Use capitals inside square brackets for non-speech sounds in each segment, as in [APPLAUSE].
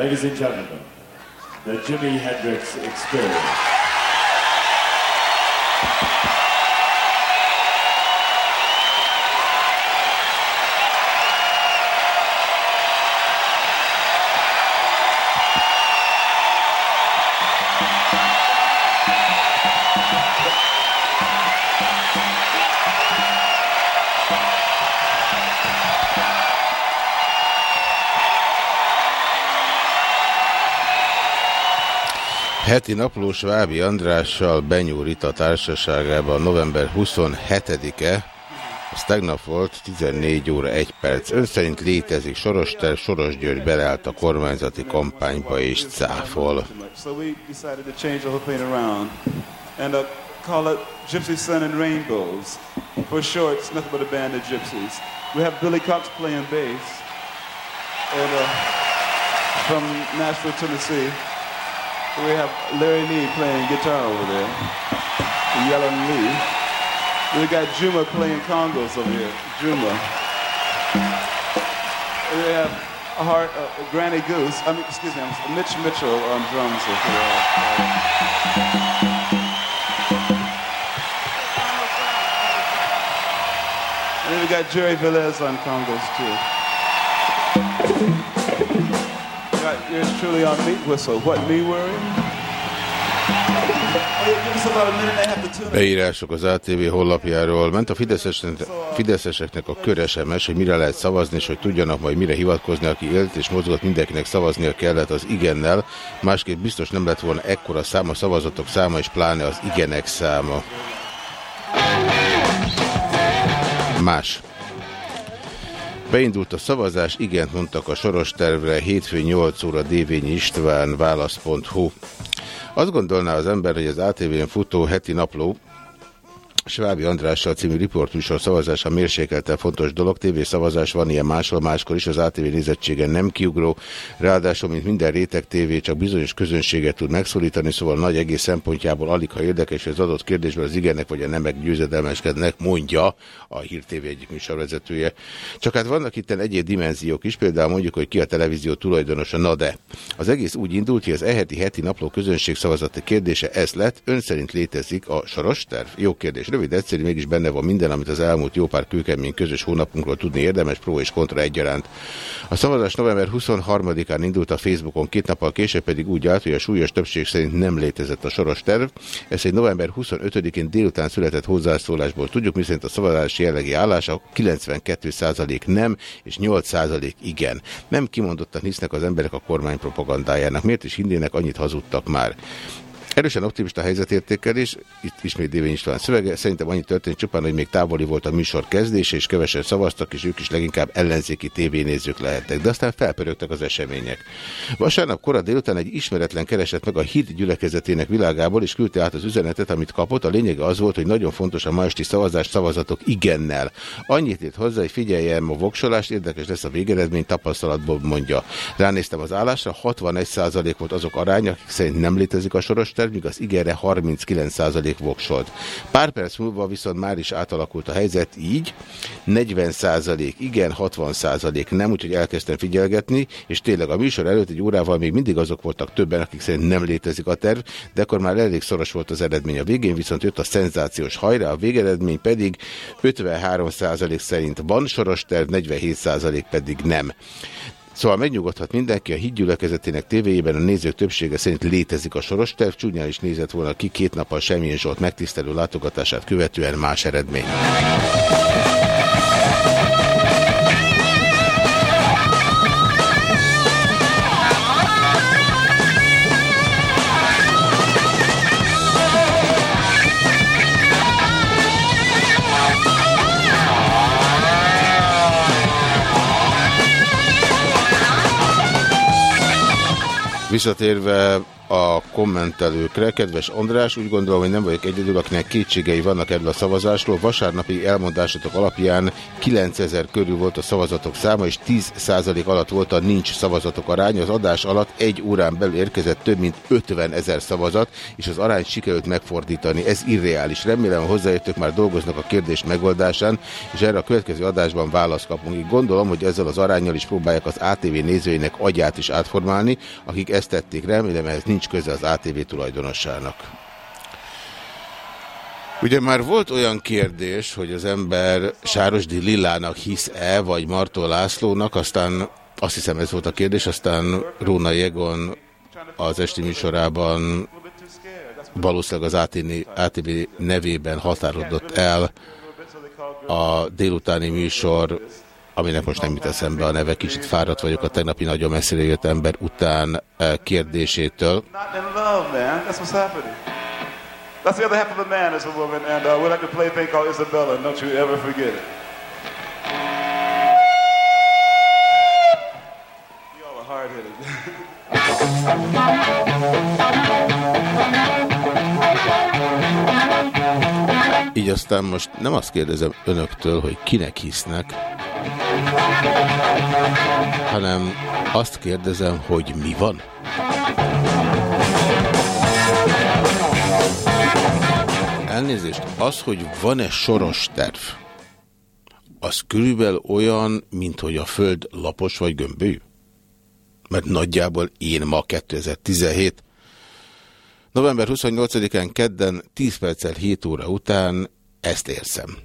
Ladies and gentlemen, the Jimi Hendrix Experience. Heti naplós Vábi Andrással Benyúr Rita társaságában november 27-e, ez tegnap volt, 14 óra 1 perc. Ön szerint létezik Soros Ter, Soros György beleállt a kormányzati kampányba és cáfol. Uh, call it Gypsy Sun and Rainbows. For short, it's nothing but a band of gypsies. We have Billy Cox playing bass and, uh, from Nashville, Tennessee. We have Larry Lee playing guitar over there, Yellow Lee. We got Juma playing congos over here, Juma. We have a heart, uh, Granny Goose. I mean, excuse me, Mitch Mitchell on drums. Over there. And then we got Jerry Velez on congos too. Yours truly on meat whistle. What me worry? Beírások az ATV honlapjáról. Ment a Fideszeseknek, Fideszeseknek a kör SMS, hogy mire lehet szavazni, és hogy tudjanak majd mire hivatkozni, aki élt és mozgott, mindenkinek szavaznia kellett az igennel. Másképp biztos nem lett volna ekkora szám a szavazatok száma, és pláne az igenek száma. Más. Beindult a szavazás, igent mondtak a soros tervre, hétfő 8 óra Dévényi István, válasz.hu. Azt gondolná az ember, hogy az ATV-n futó heti napló Svábi Andrással című riportműsor szavazása mérsékelten fontos dolog. TV szavazás van ilyen máshol, máskor is az ATV nézettsége nem kiugró. Ráadásul, mint minden réteg TV, csak bizonyos közönséget tud megszólítani, szóval nagy egész szempontjából alig, ha érdekes, az adott kérdésben az igenek vagy a nemek győzedelmeskednek, mondja a Hír TV egyik műsorvezetője. Csak hát vannak itt egyéb dimenziók is, például mondjuk, hogy ki a televízió tulajdonosa, na de. Az egész úgy indult, hogy az eheti heti napló közönség szavazati kérdése ez lett, ön szerint létezik a soros terv? Jó kérdés. Rövid, egyszerű, mégis benne van minden, amit az elmúlt jó pár kőkemény közös hónapunkról tudni érdemes, pró és kontra egyaránt. A szavazás november 23-án indult a Facebookon, két nappal később pedig úgy állt, hogy a súlyos többség szerint nem létezett a soros terv. Ez egy november 25-én délután született hozzászólásból tudjuk, miszerint a szavazás jellegi állása 92% nem és 8% igen. Nem kimondottan hisznek az emberek a kormány propagandájának. Miért is hinnének, annyit hazudtak már. Erősen optimista helyzetértékelés, itt ismét Dévény István szövege, szerintem annyi történt csupán, hogy még távoli volt a műsor kezdése, és kevesen szavaztak, és ők is leginkább ellenzéki tévénézők lehettek, de aztán felpörögtek az események. Vasárnap korai délután egy ismeretlen keresett meg a híd gyülekezetének világából, és küldte át az üzenetet, amit kapott. A lényege az volt, hogy nagyon fontos a ma esti szavazás szavazatok igennel. Annyit írt hozzá, hogy figyeljem a voksolást, érdekes lesz a végeredmény, tapasztalatból mondja. Ránéztem az állásra, 61% volt azok aránya, akik szerint nem létezik a soros terv, míg az igenre 39% voksolt. Pár perc múlva viszont már is átalakult a helyzet így, 40% igen, 60% nem, úgyhogy elkezdtem figyelgetni, és tényleg a műsor előtt egy órával még mindig azok voltak többen, akik szerint nem létezik a terv, de akkor már elég szoros volt az eredmény. A végén viszont jött a szenzációs hajrá, a végeredmény pedig 53% szerint van soros terv, 47% pedig nem. Szóval megnyugodhat mindenki, a hídgyülekezetének tévéjében a nézők többsége szerint létezik a soros terv, csúnyán is nézett volna ki két nappal semmilyen Zsolt megtisztelő látogatását követően más eredmény. Visszatérve a kommentelőkre. Kedves András, úgy gondolom, hogy nem vagyok egyedül, akinek kétségei vannak ebből a szavazásról. Vasárnapi elmondásatok alapján 9000 körül volt a szavazatok száma, és 10% alatt volt a nincs szavazatok aránya. Az adás alatt egy órán belül érkezett több mint 50 ezer szavazat, és az arányt sikerült megfordítani. Ez irreális. Remélem, hozzáértők már dolgoznak a kérdés megoldásán, és erre a következő adásban választ kapunk. Így gondolom, hogy ezzel az arányjal is próbálják az ATV nézőinek agyát is átformálni, akik ezt tették. Remélem, ez nincs nincs köze az ATV tulajdonossának. Ugye már volt olyan kérdés, hogy az ember Sárosdi Lillának hisz-e, vagy Martó Lászlónak, aztán azt hiszem ez volt a kérdés, aztán Róna Jegon az esti műsorában valószínűleg az ATV nevében határodott el a délutáni műsor aminek most nem jut eszembe a neve, kicsit fáradt vagyok a tegnapi nagyon messzire jött ember után eh, kérdésétől. That's the other half of a man is a woman, and uh, we like to play a thing called Isabella. Don't you ever forget it. Így aztán most nem azt kérdezem önöktől, hogy kinek hisznek, hanem azt kérdezem, hogy mi van? Elnézést, az, hogy van-e soros terv, az körülbelül olyan, mint hogy a Föld lapos vagy gömbű? Mert nagyjából én ma 2017 november 28-án kedden 10 perccel 7 óra után ezt érzem.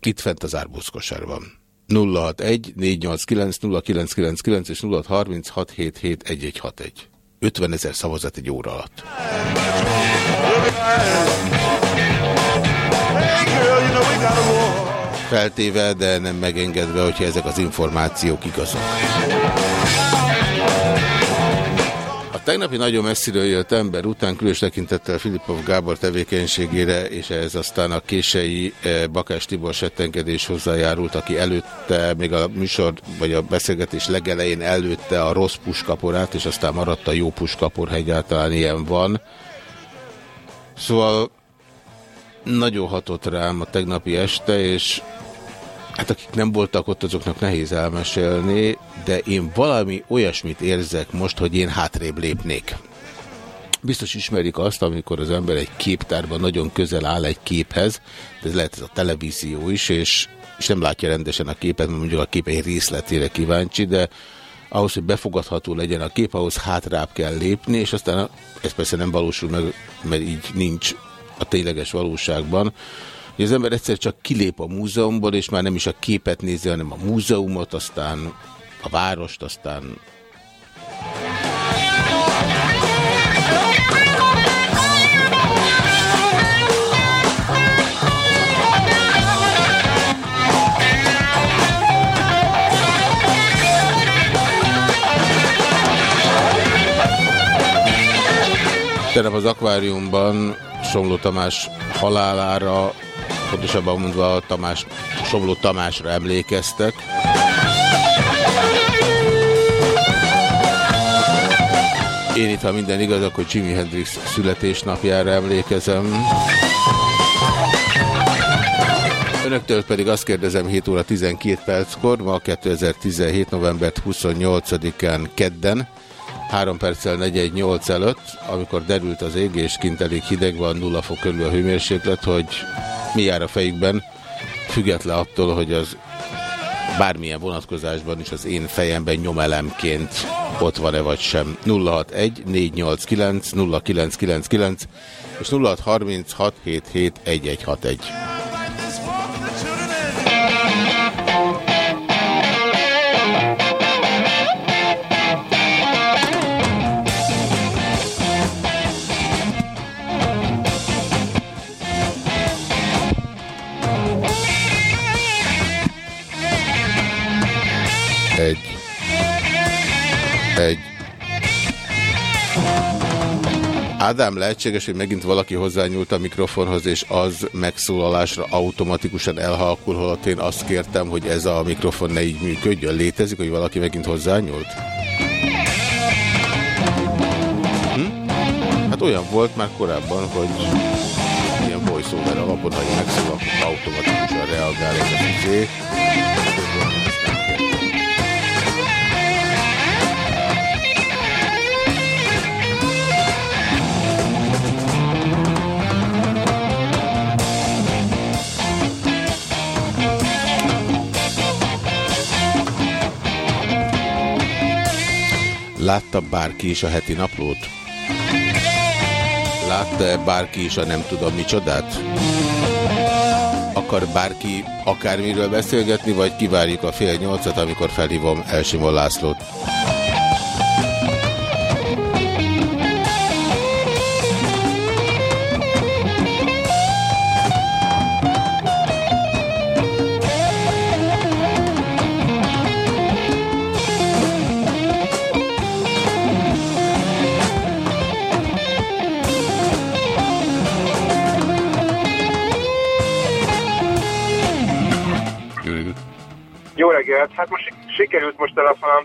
Itt fent az árbózkosárban. 061 489 0999 és 0636771161. 50 ezer szavazat egy óra alatt. Feltéve, de nem megengedve, hogyha ezek az információk igazak. Tegnapi nagyon messziről jött ember után különös tekintettel Filipov Gábor tevékenységére, és ez aztán a kései eh, Bakás Tibor settengedés hozzájárult, aki előtte, még a műsor vagy a beszélgetés legelején előtte a rossz puskaporát, és aztán maradt a jó puskapor, ha egyáltalán ilyen van. Szóval nagyon hatott rám a tegnapi este, és Hát akik nem voltak ott, azoknak nehéz elmesélni, de én valami olyasmit érzek most, hogy én hátrébb lépnék. Biztos ismerik azt, amikor az ember egy képtárban nagyon közel áll egy képhez, de ez lehet ez a televízió is, és, és nem látja rendesen a képet, mert mondjuk a kép egy részletére kíváncsi, de ahhoz, hogy befogadható legyen a kép, ahhoz hátrább kell lépni, és aztán ez persze nem valósul meg, mert így nincs a tényleges valóságban, hogy az ember egyszer csak kilép a múzeumból, és már nem is a képet nézi, hanem a múzeumot, aztán a várost, aztán Tegnap az akváriumban Somló Tamás halálára pontosabban mondva Tamás, Somló Tamásra emlékeztek. Én itt, ha minden igaz, akkor Jimi Hendrix születésnapjára emlékezem. Önöktől pedig azt kérdezem 7 óra 12 perckor, ma 2017. november 28-án kedden, 3 perccel 418 előtt, amikor derült az ég, és kint elég hideg van, nulla fok körül a hőmérséklet, hogy mi jár a fejükben, független attól, hogy az bármilyen vonatkozásban is az én fejemben nyomelemként ott van-e vagy sem. 061 489 0999 és 0636 1161. Egy. Ádám, lehetséges, hogy megint valaki hozzányúlt a mikrofonhoz, és az megszólalásra automatikusan elhalkul, holott én azt kértem, hogy ez a mikrofon ne így működjön. Létezik, hogy valaki megint hozzányúlt? Hát olyan volt már korábban, hogy ilyen voice-over alapon, ha én megszól, akkor automatikusan reagál ez a fizé. Látta bárki is a heti naplót? Látta-e bárki is a nem tudom micsodát? Akar bárki akármiről beszélgetni, vagy kivárjuk a fél nyolcat, amikor felhívom Elsimon Lászlót? 061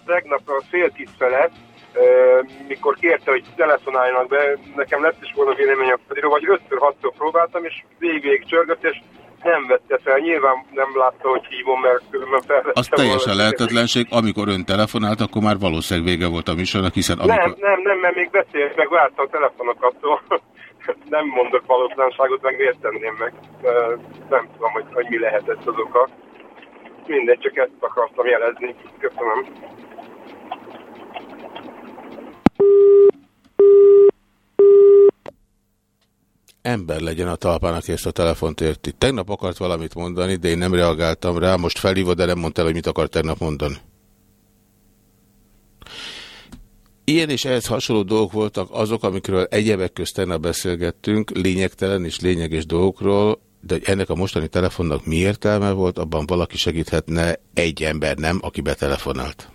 tegnap a fél tíz felett, mikor kérte, hogy telefonáljanak be, nekem lett is volna vélemény a Fediről, vagy ötször, hatszor próbáltam, és végig csörgött, és nem vette fel. Nyilván nem látta, hogy hívom, mert különben felvette. Az teljesen lehetetlenség, amikor ön telefonált, akkor már valószínűleg vége volt a műsornak, hiszen amikor... Nem, nem, nem, mert még beszélt, meg várta a telefonokat, szóval [LAUGHS] nem mondok valószínűságot, meg miért tenném meg. Nem tudom, hogy, hogy mi lehetett az oka. Mindegy, csak ezt akartam jelezni. Köszönöm. ember legyen a talpán, aki ezt a telefont érti. Tegnap akart valamit mondani, de én nem reagáltam rá, most felhívod, de nem mondta el, hogy mit akar tegnap mondani. Ilyen és ehhez hasonló dolgok voltak azok, amikről egyebek közt tegnap beszélgettünk, lényegtelen és lényeges dolgokról, de hogy ennek a mostani telefonnak mi értelme volt, abban valaki segíthetne, egy ember nem, aki betelefonált.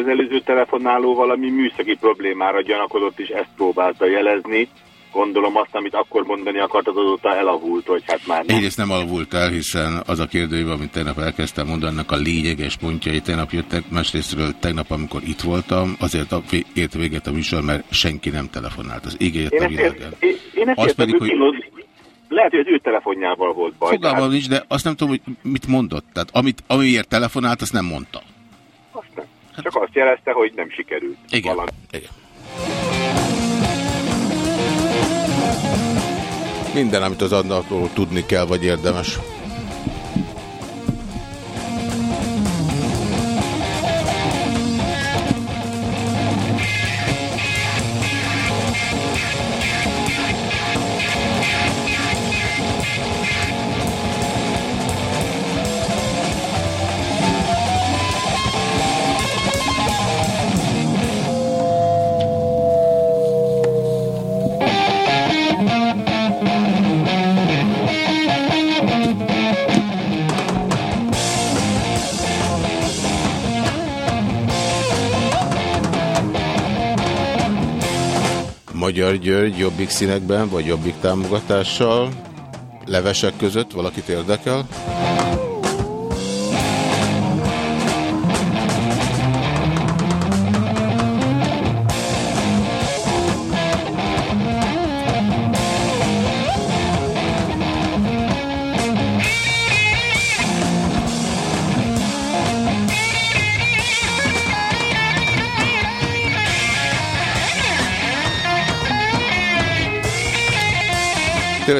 Az előző telefonáló valami műszaki problémára gyanakodott, és ezt próbálta jelezni. Gondolom azt, amit akkor mondani akart, az azóta elavult, hogy hát már nem. Egyrészt nem alavult el, hiszen az a kérdőjében, amit tegnap elkezdtem mondani, annak a lényeges pontjai tegnap jöttek, másrésztről tegnap, amikor itt voltam, azért ért véget a műsor, mert senki nem telefonált. Az égét Én a világán. én, én ezt Az értem, pedig, hogy- Lehet, hogy az ő telefonjával volt baj. Fogalmam tehát nincs, de azt nem tudom, hogy mit mondott. Tehát amit, amiért telefonált, azt nem mondta. Csak azt jelezte, hogy nem sikerült. Igen. Valami. Igen. Minden, amit az adnakról tudni kell, vagy érdemes. Magyar György jobbik színekben, vagy jobbik támogatással, levesek között valakit érdekel?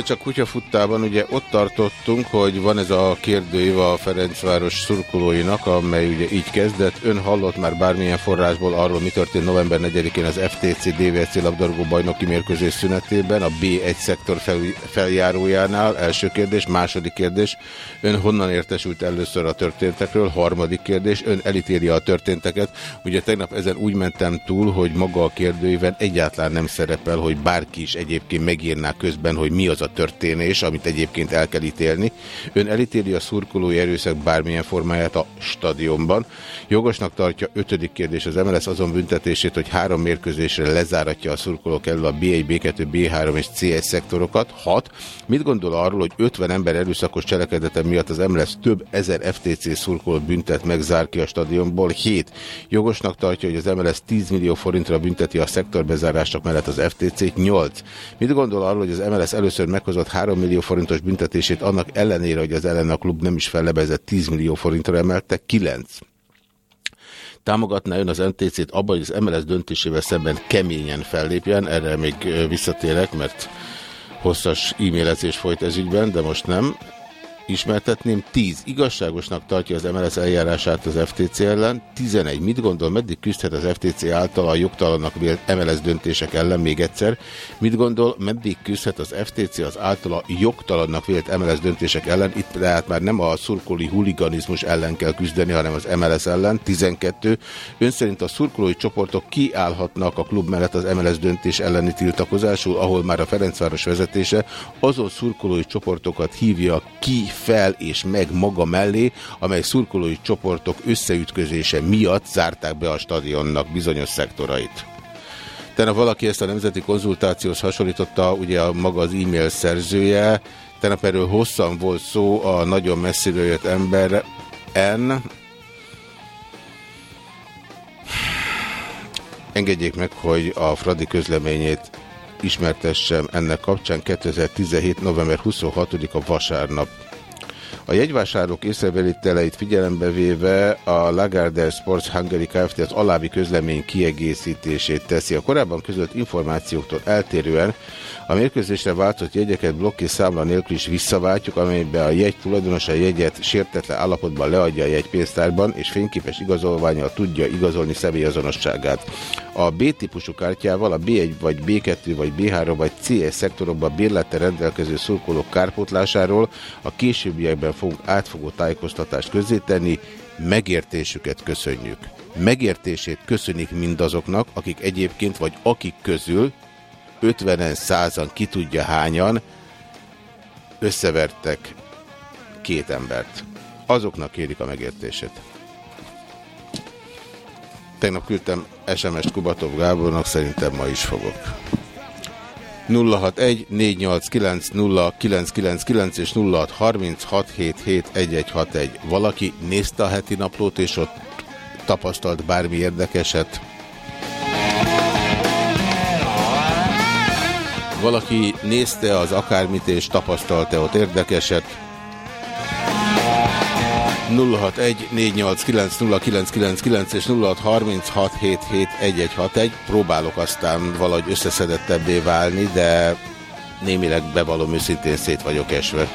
Tényleg csak kutyafuttában ugye ott tartottunk, hogy van ez a kérdőív a Ferencváros szurkolóinak, amely ugye így kezdett. Ön hallott már bármilyen forrásból arról, mi történt november 4-én az FTC DVC labdarúgó bajnoki mérkőzés szünetében, a B1 szektor fel, feljárójánál. Első kérdés. Második kérdés. Ön honnan értesült először a történtekről? Harmadik kérdés. Ön elítéli a történteket. Ugye tegnap ezen úgy mentem túl, hogy maga a kérdőíven egyáltalán nem szerepel, hogy bárki is egyébként megírná közben, hogy mi az a történés, amit egyébként el kell ítélni. Ön elítéli a szurkolói erőszak bármilyen formáját a stadionban. Jogosnak tartja ötödik kérdés az MLS azon büntetését, hogy három mérkőzésre lezáratja a szurkolók elől a B1, B2, B3 és C1 szektorokat. 6. Mit gondol arról, hogy 50 ember erőszakos cselekedete miatt az MLS több ezer FTC szurkolót büntet meg, zár ki a stadionból? 7. Jogosnak tartja, hogy az MLS 10 millió forintra bünteti a szektorbezárások mellett az FTC-t. 8. Mit gondol arról, hogy az MLS először meghozott 3 millió forintos büntetését annak ellenére, hogy az ellen a klub nem is fellebezett 10 millió forintra emelte? 9. Támogatná ön az MTC-t abban, hogy az MLS döntésével szemben keményen fellépjen? Erre még visszatérek, mert hosszas e-mailezés folyt ez de most nem ismertetném. 10. Igazságosnak tartja az MLS eljárását az FTC ellen. 11. Mit gondol, meddig küzdhet az FTC által a jogtalannak vélt MLS döntések ellen? Még egyszer. Mit gondol, meddig küzdhet az FTC az általa jogtalannak vélt MLS döntések ellen? Itt tehát már nem a szurkolói huliganizmus ellen kell küzdeni, hanem az MLS ellen. 12. Ön szerint a szurkolói csoportok kiállhatnak a klub mellett az MLS döntés elleni tiltakozásul, ahol már a Ferencváros vezetése azon szurkolói csoportokat hívja ki fel és meg maga mellé, amely szurkolói csoportok összeütközése miatt zárták be a stadionnak bizonyos szektorait. Tegnap valaki ezt a nemzeti konzultációhoz hasonlította, ugye a maga az e-mail szerzője, tegnap erről hosszan volt szó a nagyon messziről jött ember N. Engedjék meg, hogy a Fradi közleményét ismertessem ennek kapcsán 2017. november 26-a vasárnap. A jegyvásárlók észrevételeit figyelembe véve a Lagardère Sports Hungary Kft. az alábbi közlemény kiegészítését teszi. A korábban közölt információktól eltérően a mérkőzésre váltott jegyeket blokki számla nélkül is visszaváltjuk, amelyben a jegy tulajdonosa jegyet sértetlen állapotban leadja a jegypénztárban, és fényképes igazolványal tudja igazolni személyazonosságát. A B-típusú kártyával a B1 vagy B2 vagy B3 vagy CS szektorokban bérlete rendelkező szurkolók kárpótlásáról a későbbiekben fogunk átfogó tájékoztatást közzétenni, megértésüket köszönjük. Megértését köszönik mindazoknak, akik egyébként vagy akik közül 50-en, százan, ki tudja hányan összevertek két embert. Azoknak kérik a megértését. Tegnap küldtem SMS-t Kubatov Gábornak, szerintem ma is fogok. 061 489 0999 és 0636771161. Valaki nézte a heti naplót, és ott tapasztalt bármi érdekeset? Valaki nézte az akármit és tapasztalta ott érdekeset? 061 és 0636771161. Próbálok aztán valahogy összeszedettebbé válni, de némileg bevallom őszintén szét vagyok esve.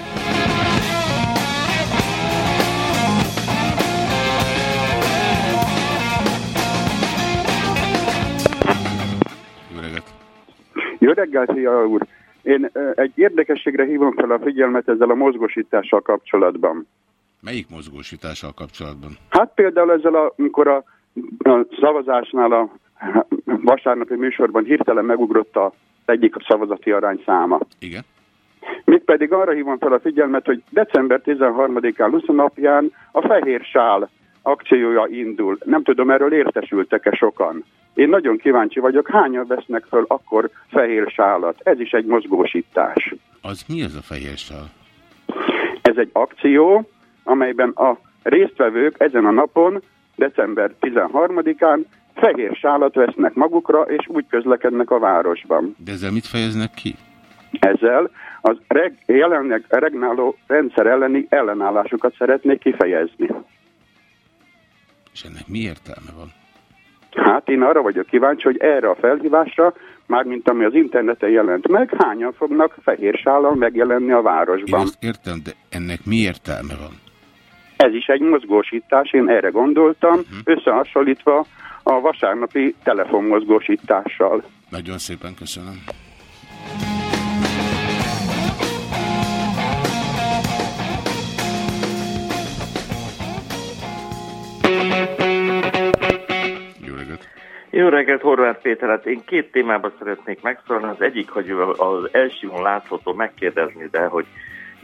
Jó reggelt, Szia úr! Én egy érdekességre hívom fel a figyelmet ezzel a mozgósítással kapcsolatban. Melyik mozgósítással kapcsolatban? Hát például ezzel, amikor a, a szavazásnál a vasárnapi műsorban hirtelen megugrott a egyik szavazati arány száma. Igen. Még pedig arra hívom fel a figyelmet, hogy december 13-án 20 napján a fehér sál akciója indul. Nem tudom, erről értesültek-e sokan. Én nagyon kíváncsi vagyok, hányan vesznek föl akkor fehér sálat. Ez is egy mozgósítás. Az mi ez a fehér sál? Ez egy akció, amelyben a résztvevők ezen a napon, december 13-án fehér sálat vesznek magukra, és úgy közlekednek a városban. De ezzel mit fejeznek ki? Ezzel az reg jelenleg regnáló rendszer elleni ellenállásukat szeretnék kifejezni. És ennek mi értelme van? Hát én arra vagyok kíváncsi, hogy erre a felhívásra mármint ami az interneten jelent meg, hányan fognak fehér sállal megjelenni a városban. Én értem, de ennek mi értelme van? Ez is egy mozgósítás, én erre gondoltam, uh-huh. összehasonlítva a vasárnapi telefonmozgósítással. Nagyon szépen köszönöm. Jó reggelt, Horváth Péter. Hát én két témában szeretnék megszólni. Az egyik, hogy az elsőn látható megkérdezni, de hogy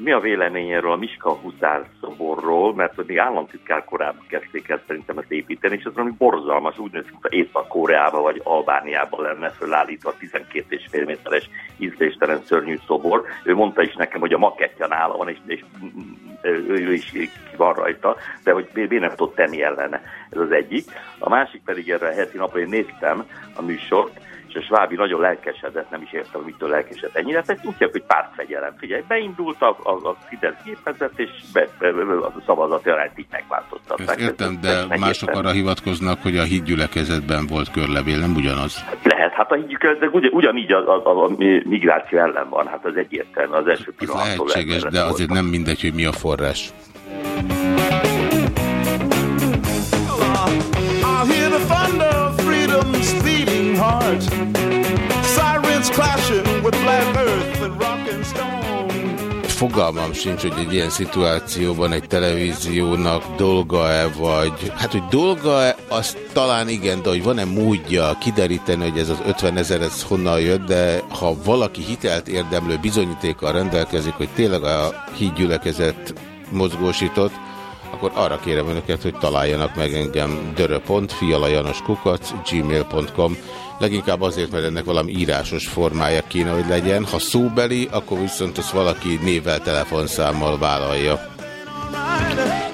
mi a véleményéről a Miska Huszár szoborról, mert hogy még államtitkár korában kezdték el szerintem ezt építeni, és ez valami borzalmas, úgy néz ki, Észak-Koreába vagy Albániába lenne fölállítva 12,5 méteres ízléstelen szörnyű szobor. Ő mondta is nekem, hogy a makettja nála van, és, és ő is ki van rajta, de hogy miért nem tud tenni ellene. Ez az egyik. A másik pedig erre a heti napon én néztem a műsort, és a Svábi nagyon lelkesedett, nem is értem, mitől lelkesedett ennyire, tehát úgy hogy pártfegyelem. Figyelj, beindult a, a, a Fidesz gépezet, és be, be, a szavazati arányt így megváltoztatták. Ezt értem, de mások arra hivatkoznak, hogy a hídgyülekezetben volt körlevél, nem ugyanaz? Lehet, hát a hídgyülekezet ugy, ugyanígy a, a, a, migráció ellen van, hát az egyértelmű, az első pillanattól. lehetséges, de azért nem mindegy, hogy mi a forrás. Heart. Sirens clashing with black earth and rock and stone. Fogalmam sincs, hogy egy ilyen szituációban egy televíziónak dolga-e, vagy... Hát, hogy dolga-e, az talán igen, de hogy van-e módja kideríteni, hogy ez az 50 ezer, ez honnan jött, de ha valaki hitelt érdemlő bizonyítékkal rendelkezik, hogy tényleg a hídgyülekezet mozgósított, akkor arra kérem önöket, hogy találjanak meg engem. Dörö.fialajanoskukac gmail.com Leginkább azért, mert ennek valami írásos formája kéne, hogy legyen. Ha szóbeli, akkor viszont az valaki névvel, telefonszámmal vállalja.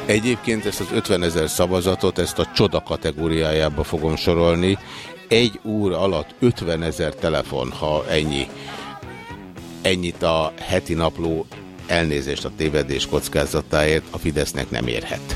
Egyébként ezt az 50 ezer szavazatot, ezt a csoda kategóriájába fogom sorolni. Egy óra alatt 50 ezer telefon, ha ennyi. Ennyit a heti napló elnézést a tévedés kockázatáért a Fidesznek nem érhet.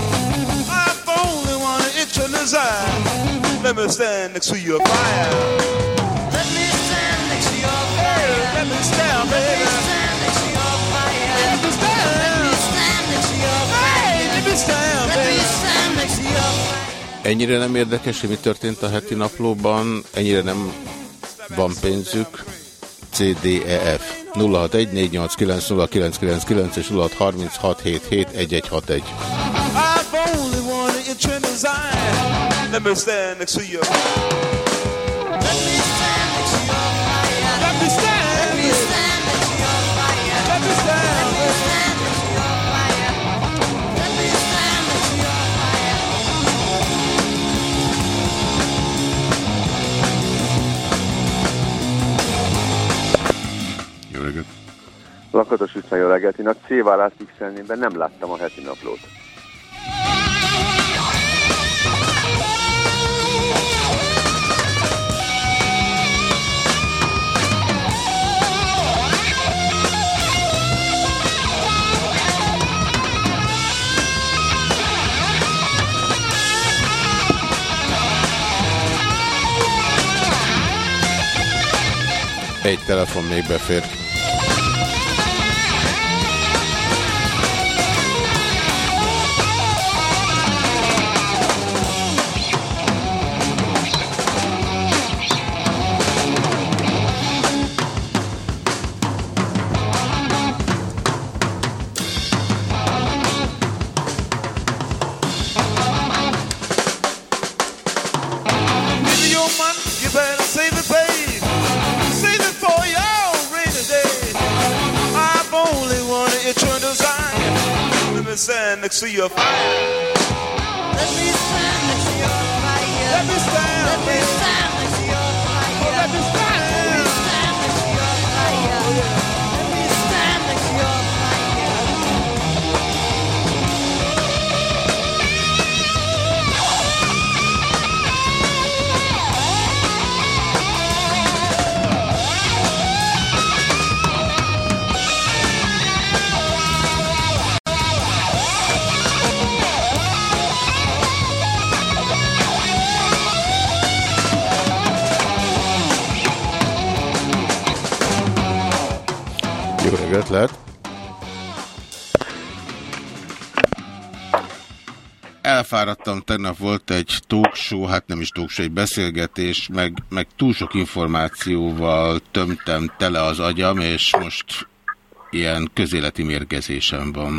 0636771161. stand next to your fire. Let me stand next to your fire. Let me stand, baby. Let me stand next to your fire. Let me stand. Let me stand next to your fire. Let me stand, baby. Let me stand next to your fire. Ennyire nem érdekes, hogy mi történt a heti naplóban, ennyire nem van pénzük. CDEF 0614890999 és 0636771161. Let me stand next to you. Lakatos utcán reggelt. Én a C-vállás nem láttam a heti naplót. Egy telefon még befér. Stand next Elfáradtam, tegnap volt egy talk show, hát nem is talk show, egy beszélgetés, meg, meg túl sok információval tömtem tele az agyam, és most ilyen közéleti mérgezésem van.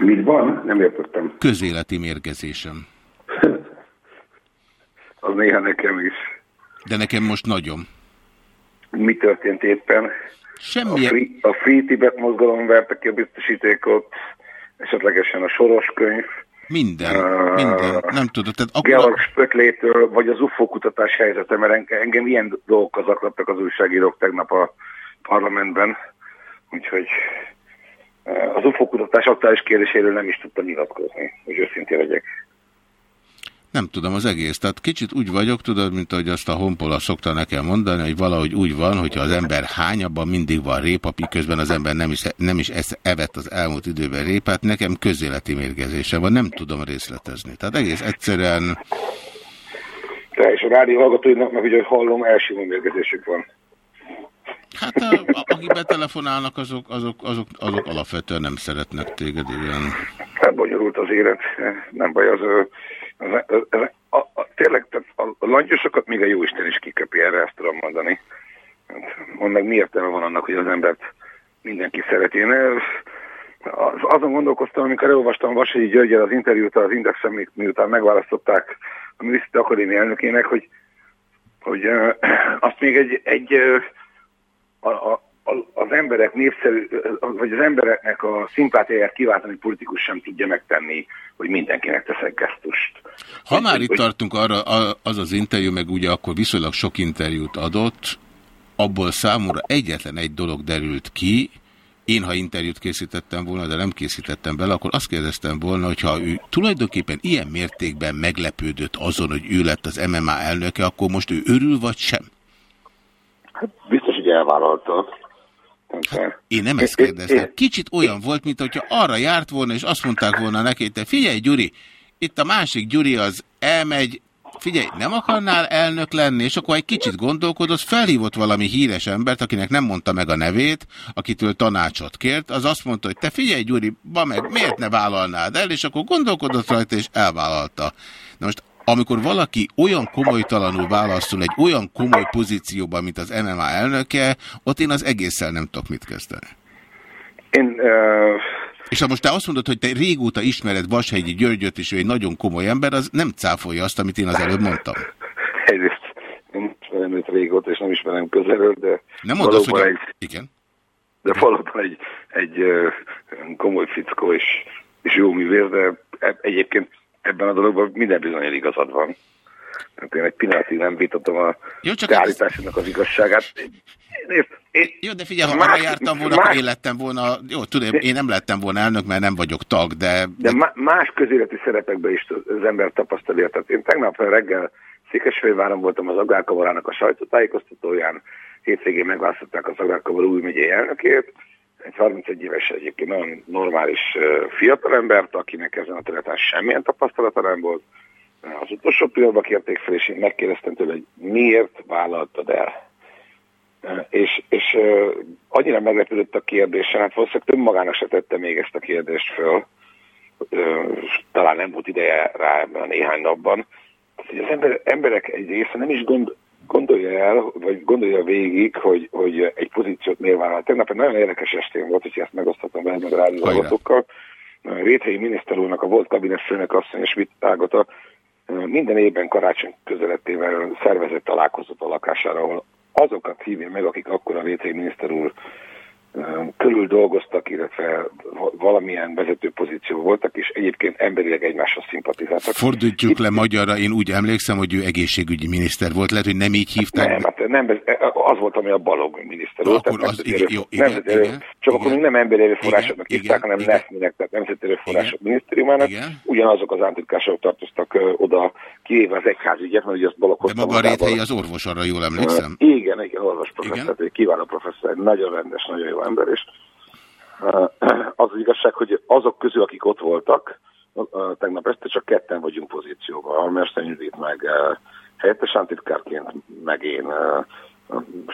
Mit van? Nem értettem. Közéleti mérgezésem. Az néha nekem is. De nekem most nagyon. Mi történt éppen? Semmi. A Free, a Free Tibet mozgalom verte ki a biztosítékot, esetlegesen a soros könyv. Minden, minden. Nem tudod, tehát akkor... Georg Spöklétől, vagy az UFO kutatás helyzete, mert engem, ilyen dolgokkal zaklattak az újságírók tegnap a parlamentben, úgyhogy az UFO kutatás aktuális kérdéséről nem is tudtam nyilatkozni, hogy őszintén legyek. Nem tudom az egész. Tehát kicsit úgy vagyok, tudod, mint ahogy azt a honpola szokta nekem mondani, hogy valahogy úgy van, hogyha az ember hányabban mindig van répa, miközben az ember nem is, nem is esz, evett az elmúlt időben répát, nekem közéleti mérgezése van, nem tudom részletezni. Tehát egész egyszerűen... Te és a rádió hallgatóinak meg ugye hallom, első mérgezésük van. Hát a, a, akik betelefonálnak, azok, azok, azok, azok alapvetően nem szeretnek téged, igen. Hát bonyolult az élet, nem baj, az a, a, tényleg tehát a, langyosokat még a jóisten is kiköpi, erre ezt tudom mondani. Hát, mondd meg, mi értelme van annak, hogy az embert mindenki szereti. Én az, azon gondolkoztam, amikor elolvastam Vasegyi Györgyel az interjút az Indexen, miután megválasztották a Művészeti Akadémia elnökének, hogy, hogy [CLEARS THROAT] azt még egy, egy a, a, az emberek népszerű, vagy az embereknek a szimpátiáját kiváltani politikus sem tudja megtenni, hogy mindenkinek teszek gesztust. Ha már itt tartunk arra, az az interjú, meg ugye akkor viszonylag sok interjút adott, abból számomra egyetlen egy dolog derült ki, én, ha interjút készítettem volna, de nem készítettem bele, akkor azt kérdeztem volna, hogy ha ő tulajdonképpen ilyen mértékben meglepődött azon, hogy ő lett az MMA elnöke, akkor most ő örül, vagy sem? Hát biztos, hogy elvállalta. Hát, én nem ezt kérdeztem. Kicsit olyan volt, mint hogyha arra járt volna, és azt mondták volna neki, te figyelj, Gyuri, itt a másik Gyuri az elmegy, figyelj, nem akarnál elnök lenni, és akkor egy kicsit gondolkodott, felhívott valami híres embert, akinek nem mondta meg a nevét, akitől tanácsot kért, az azt mondta, hogy te figyelj, Gyuri, ba meg, miért ne vállalnád el, és akkor gondolkodott rajta, és elvállalta. Na most amikor valaki olyan komolytalanul válaszol egy olyan komoly pozícióban, mint az MMA elnöke, ott én az egészen nem tudok mit kezdeni. Én... Uh... És ha most te azt mondod, hogy te régóta ismered Vashegyi Györgyöt, és ő egy nagyon komoly ember, az nem cáfolja azt, amit én az előbb mondtam. Egyrészt én ismerem őt régóta, és nem ismerem közelről, de... Nem mondd azt, hogy... Egy... Igen. De valóban egy, egy komoly fickó, és, és jó művész, de egyébként ebben a dologban minden bizony igazad van. Hát én egy pillanatig nem vitatom a állításnak az igazságát. nézd, én, Jó, de figyelj, ha más- arra jártam volna, más- én lettem volna, jó, tudom, én nem lettem volna elnök, mert nem vagyok tag, de... De má- más közéleti szerepekben is az ember tapasztalja. Tehát én tegnap reggel Székesfehérváron voltam az Agrárkamarának a sajtótájékoztatóján, hétvégén megválasztották az Agrárkamara új megyei elnökét, egy 31 éves egyébként nagyon normális fiatalembert, akinek ezen a területen semmilyen tapasztalata nem volt. Az utolsó pillanatban kérték fel, és én megkérdeztem tőle, hogy miért vállaltad el? És, és annyira meglepődött a kérdésen, hát valószínűleg több magának se tette még ezt a kérdést föl, talán nem volt ideje rá ebben a néhány napban, hogy az ember, emberek egy része nem is gond, gondolja el, vagy gondolja végig, hogy, hogy egy pozíciót miért vállal. Tegnap egy nagyon érdekes estén volt, hogy ezt megosztottam veled meg a rádióhallgatókkal. Réthelyi miniszter úrnak, a volt kabinetfőnök asszony és Vitágota minden évben karácsony közelettével szervezett találkozót a lakására, ahol azokat hívja meg, akik akkor a Réthelyi miniszter úr körül dolgoztak, illetve valamilyen vezető pozíció voltak, és egyébként emberileg egymáshoz szimpatizáltak. Fordítjuk le magyarra, én úgy emlékszem, hogy ő egészségügyi miniszter volt, lehet, hogy nem így hívták. Nem, hát nem, az volt, ami a Balog miniszter volt. akkor az- igen, erő- jó, igen, erő- igen, Csak akkor még nem emberi erőforrásoknak Igen, hívták, hanem igen, NESZMI-nek, tehát Nemzeti Erőforrások Minisztériumának. Ugyanazok az államtitkárságok tartoztak oda, kivéve az egyházügyet, mert ugye azt Balog De maga a. Réthelyi az orvos, arra jól emlékszem. Igen, igen, orvos professzor, kiváló professzor, nagyon rendes, nagyon jó ember, és [CLEARS THROAT] az az igazság, hogy azok közül, akik ott voltak, tegnap este csak ketten vagyunk pozícióban, a Mester Judit meg helyettes államtitkárként, meg én,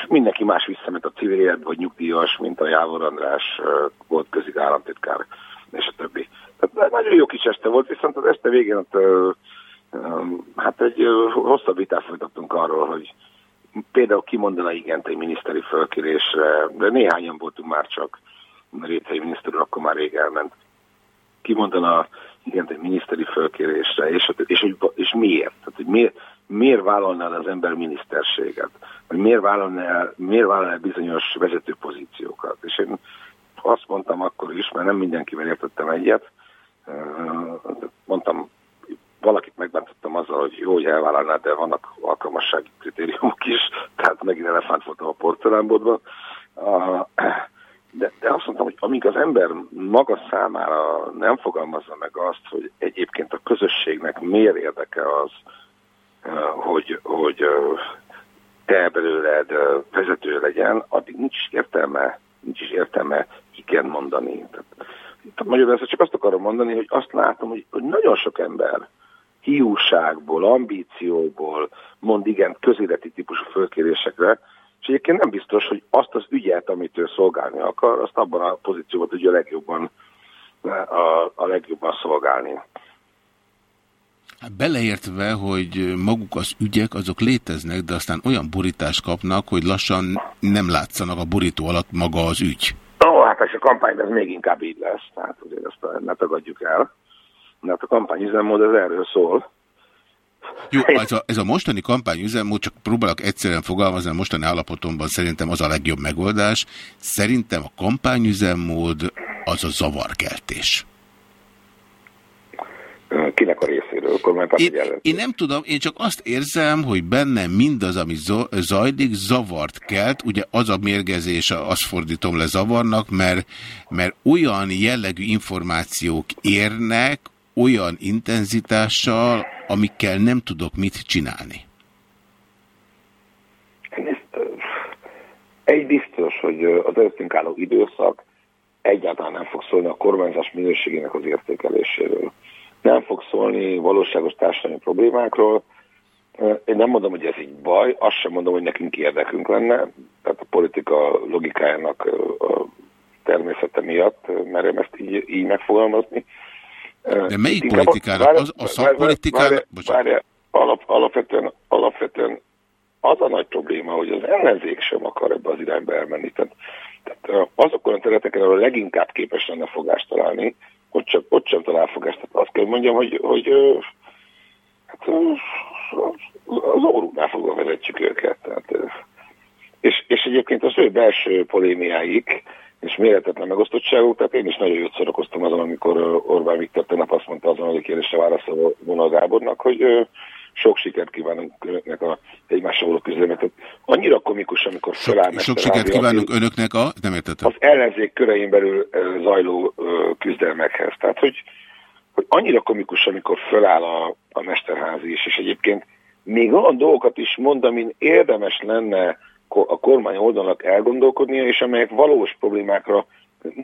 mindenki más visszament a civil vagy nyugdíjas, mint a Jávor András volt közig államtitkár, és a többi. Tehát nagyon jó kis este volt, viszont az este végén ott, hát egy hosszabb vitát folytattunk arról, hogy például kimondana igent egy miniszteri fölkérésre, de néhányan voltunk már csak, Réthelyi miniszter akkor már rég elment. Kimondana igent egy miniszteri fölkérésre, és, és, és, miért? Tehát, hogy miért, miért vállalná az ember miniszterséget? Miért vállalná miért vállalná bizonyos vezető pozíciókat? És én azt mondtam akkor is, mert nem mindenkivel értettem egyet, mondtam, valakit megbántottam azzal, hogy jó, hogy elvállalná, de vannak alkalmassági kritériumok is, tehát megint elefánt voltam a porcelánbódban. De, de azt mondtam, hogy amíg az ember maga számára nem fogalmazza meg azt, hogy egyébként a közösségnek miért érdeke az, hogy, hogy te belőled vezető legyen, addig nincs is értelme, nincs is értelme igen mondani. Tehát, magyarul csak azt akarom mondani, hogy azt látom, hogy, hogy nagyon sok ember hiúságból, ambícióból mond igen közéleti típusú fölkérésekre, és egyébként nem biztos, hogy azt az ügyet, amit ő szolgálni akar, azt abban a pozícióban tudja a legjobban, a, a legjobban szolgálni. Hát beleértve, hogy maguk az ügyek, azok léteznek, de aztán olyan borítást kapnak, hogy lassan nem látszanak a borító alatt maga az ügy. Ó, hát és a kampányban ez még inkább így lesz, tehát azért ezt ne tagadjuk el. Mert a kampányüzemmód az erről szól. Jó, ez a, ez a mostani kampányüzemmód, csak próbálok egyszerűen fogalmazni, a mostani állapotomban szerintem az a legjobb megoldás. Szerintem a kampányüzemmód az a zavarkeltés. Kinek a részéről? Én, én nem tudom, én csak azt érzem, hogy bennem mindaz, ami zajlik, zavart kelt. Ugye az a mérgezés, azt fordítom le zavarnak, mert, mert olyan jellegű információk érnek, olyan intenzitással, amikkel nem tudok mit csinálni. Egy biztos, hogy az előttünk álló időszak egyáltalán nem fog szólni a kormányzás minőségének az értékeléséről. Nem fog szólni valóságos társadalmi problémákról. Én nem mondom, hogy ez így baj, azt sem mondom, hogy nekünk érdekünk lenne, tehát a politika logikájának a természete miatt merem ezt így, így megfogalmazni. De melyik politikának? Az, a szakpolitikának? Várja, alap, alapvetően, alapvetően az a nagy probléma, hogy az ellenzék sem akar ebbe az irányba elmenni. Tehát, tehát azokon a területeken, ahol leginkább képes lenne fogást találni, ott sem, ott sem talál fogást. Tehát azt kell mondjam, hogy, hogy hát, az óruknál fogva vezetjük őket. Tehát, és, és egyébként az ő belső polémiáik, és méretetlen megosztottságuk, tehát én is nagyon jót szórakoztam azon, amikor Orbán Viktor tegnap azt mondta azon, hogy kérdésre válaszolva Vonal Gábornak, hogy sok sikert kívánunk önöknek a egymással való küzdelmet. Annyira komikus, amikor amikor föláll Sok, sikert kívánunk önöknek a... Nem értettem. az ellenzék körein belül zajló küzdelmekhez. Tehát, hogy, hogy annyira komikus, amikor föláll a, a Mesterházi is, és egyébként még olyan dolgokat is mond, amin érdemes lenne a kormány oldalnak elgondolkodnia, és amelyek valós problémákra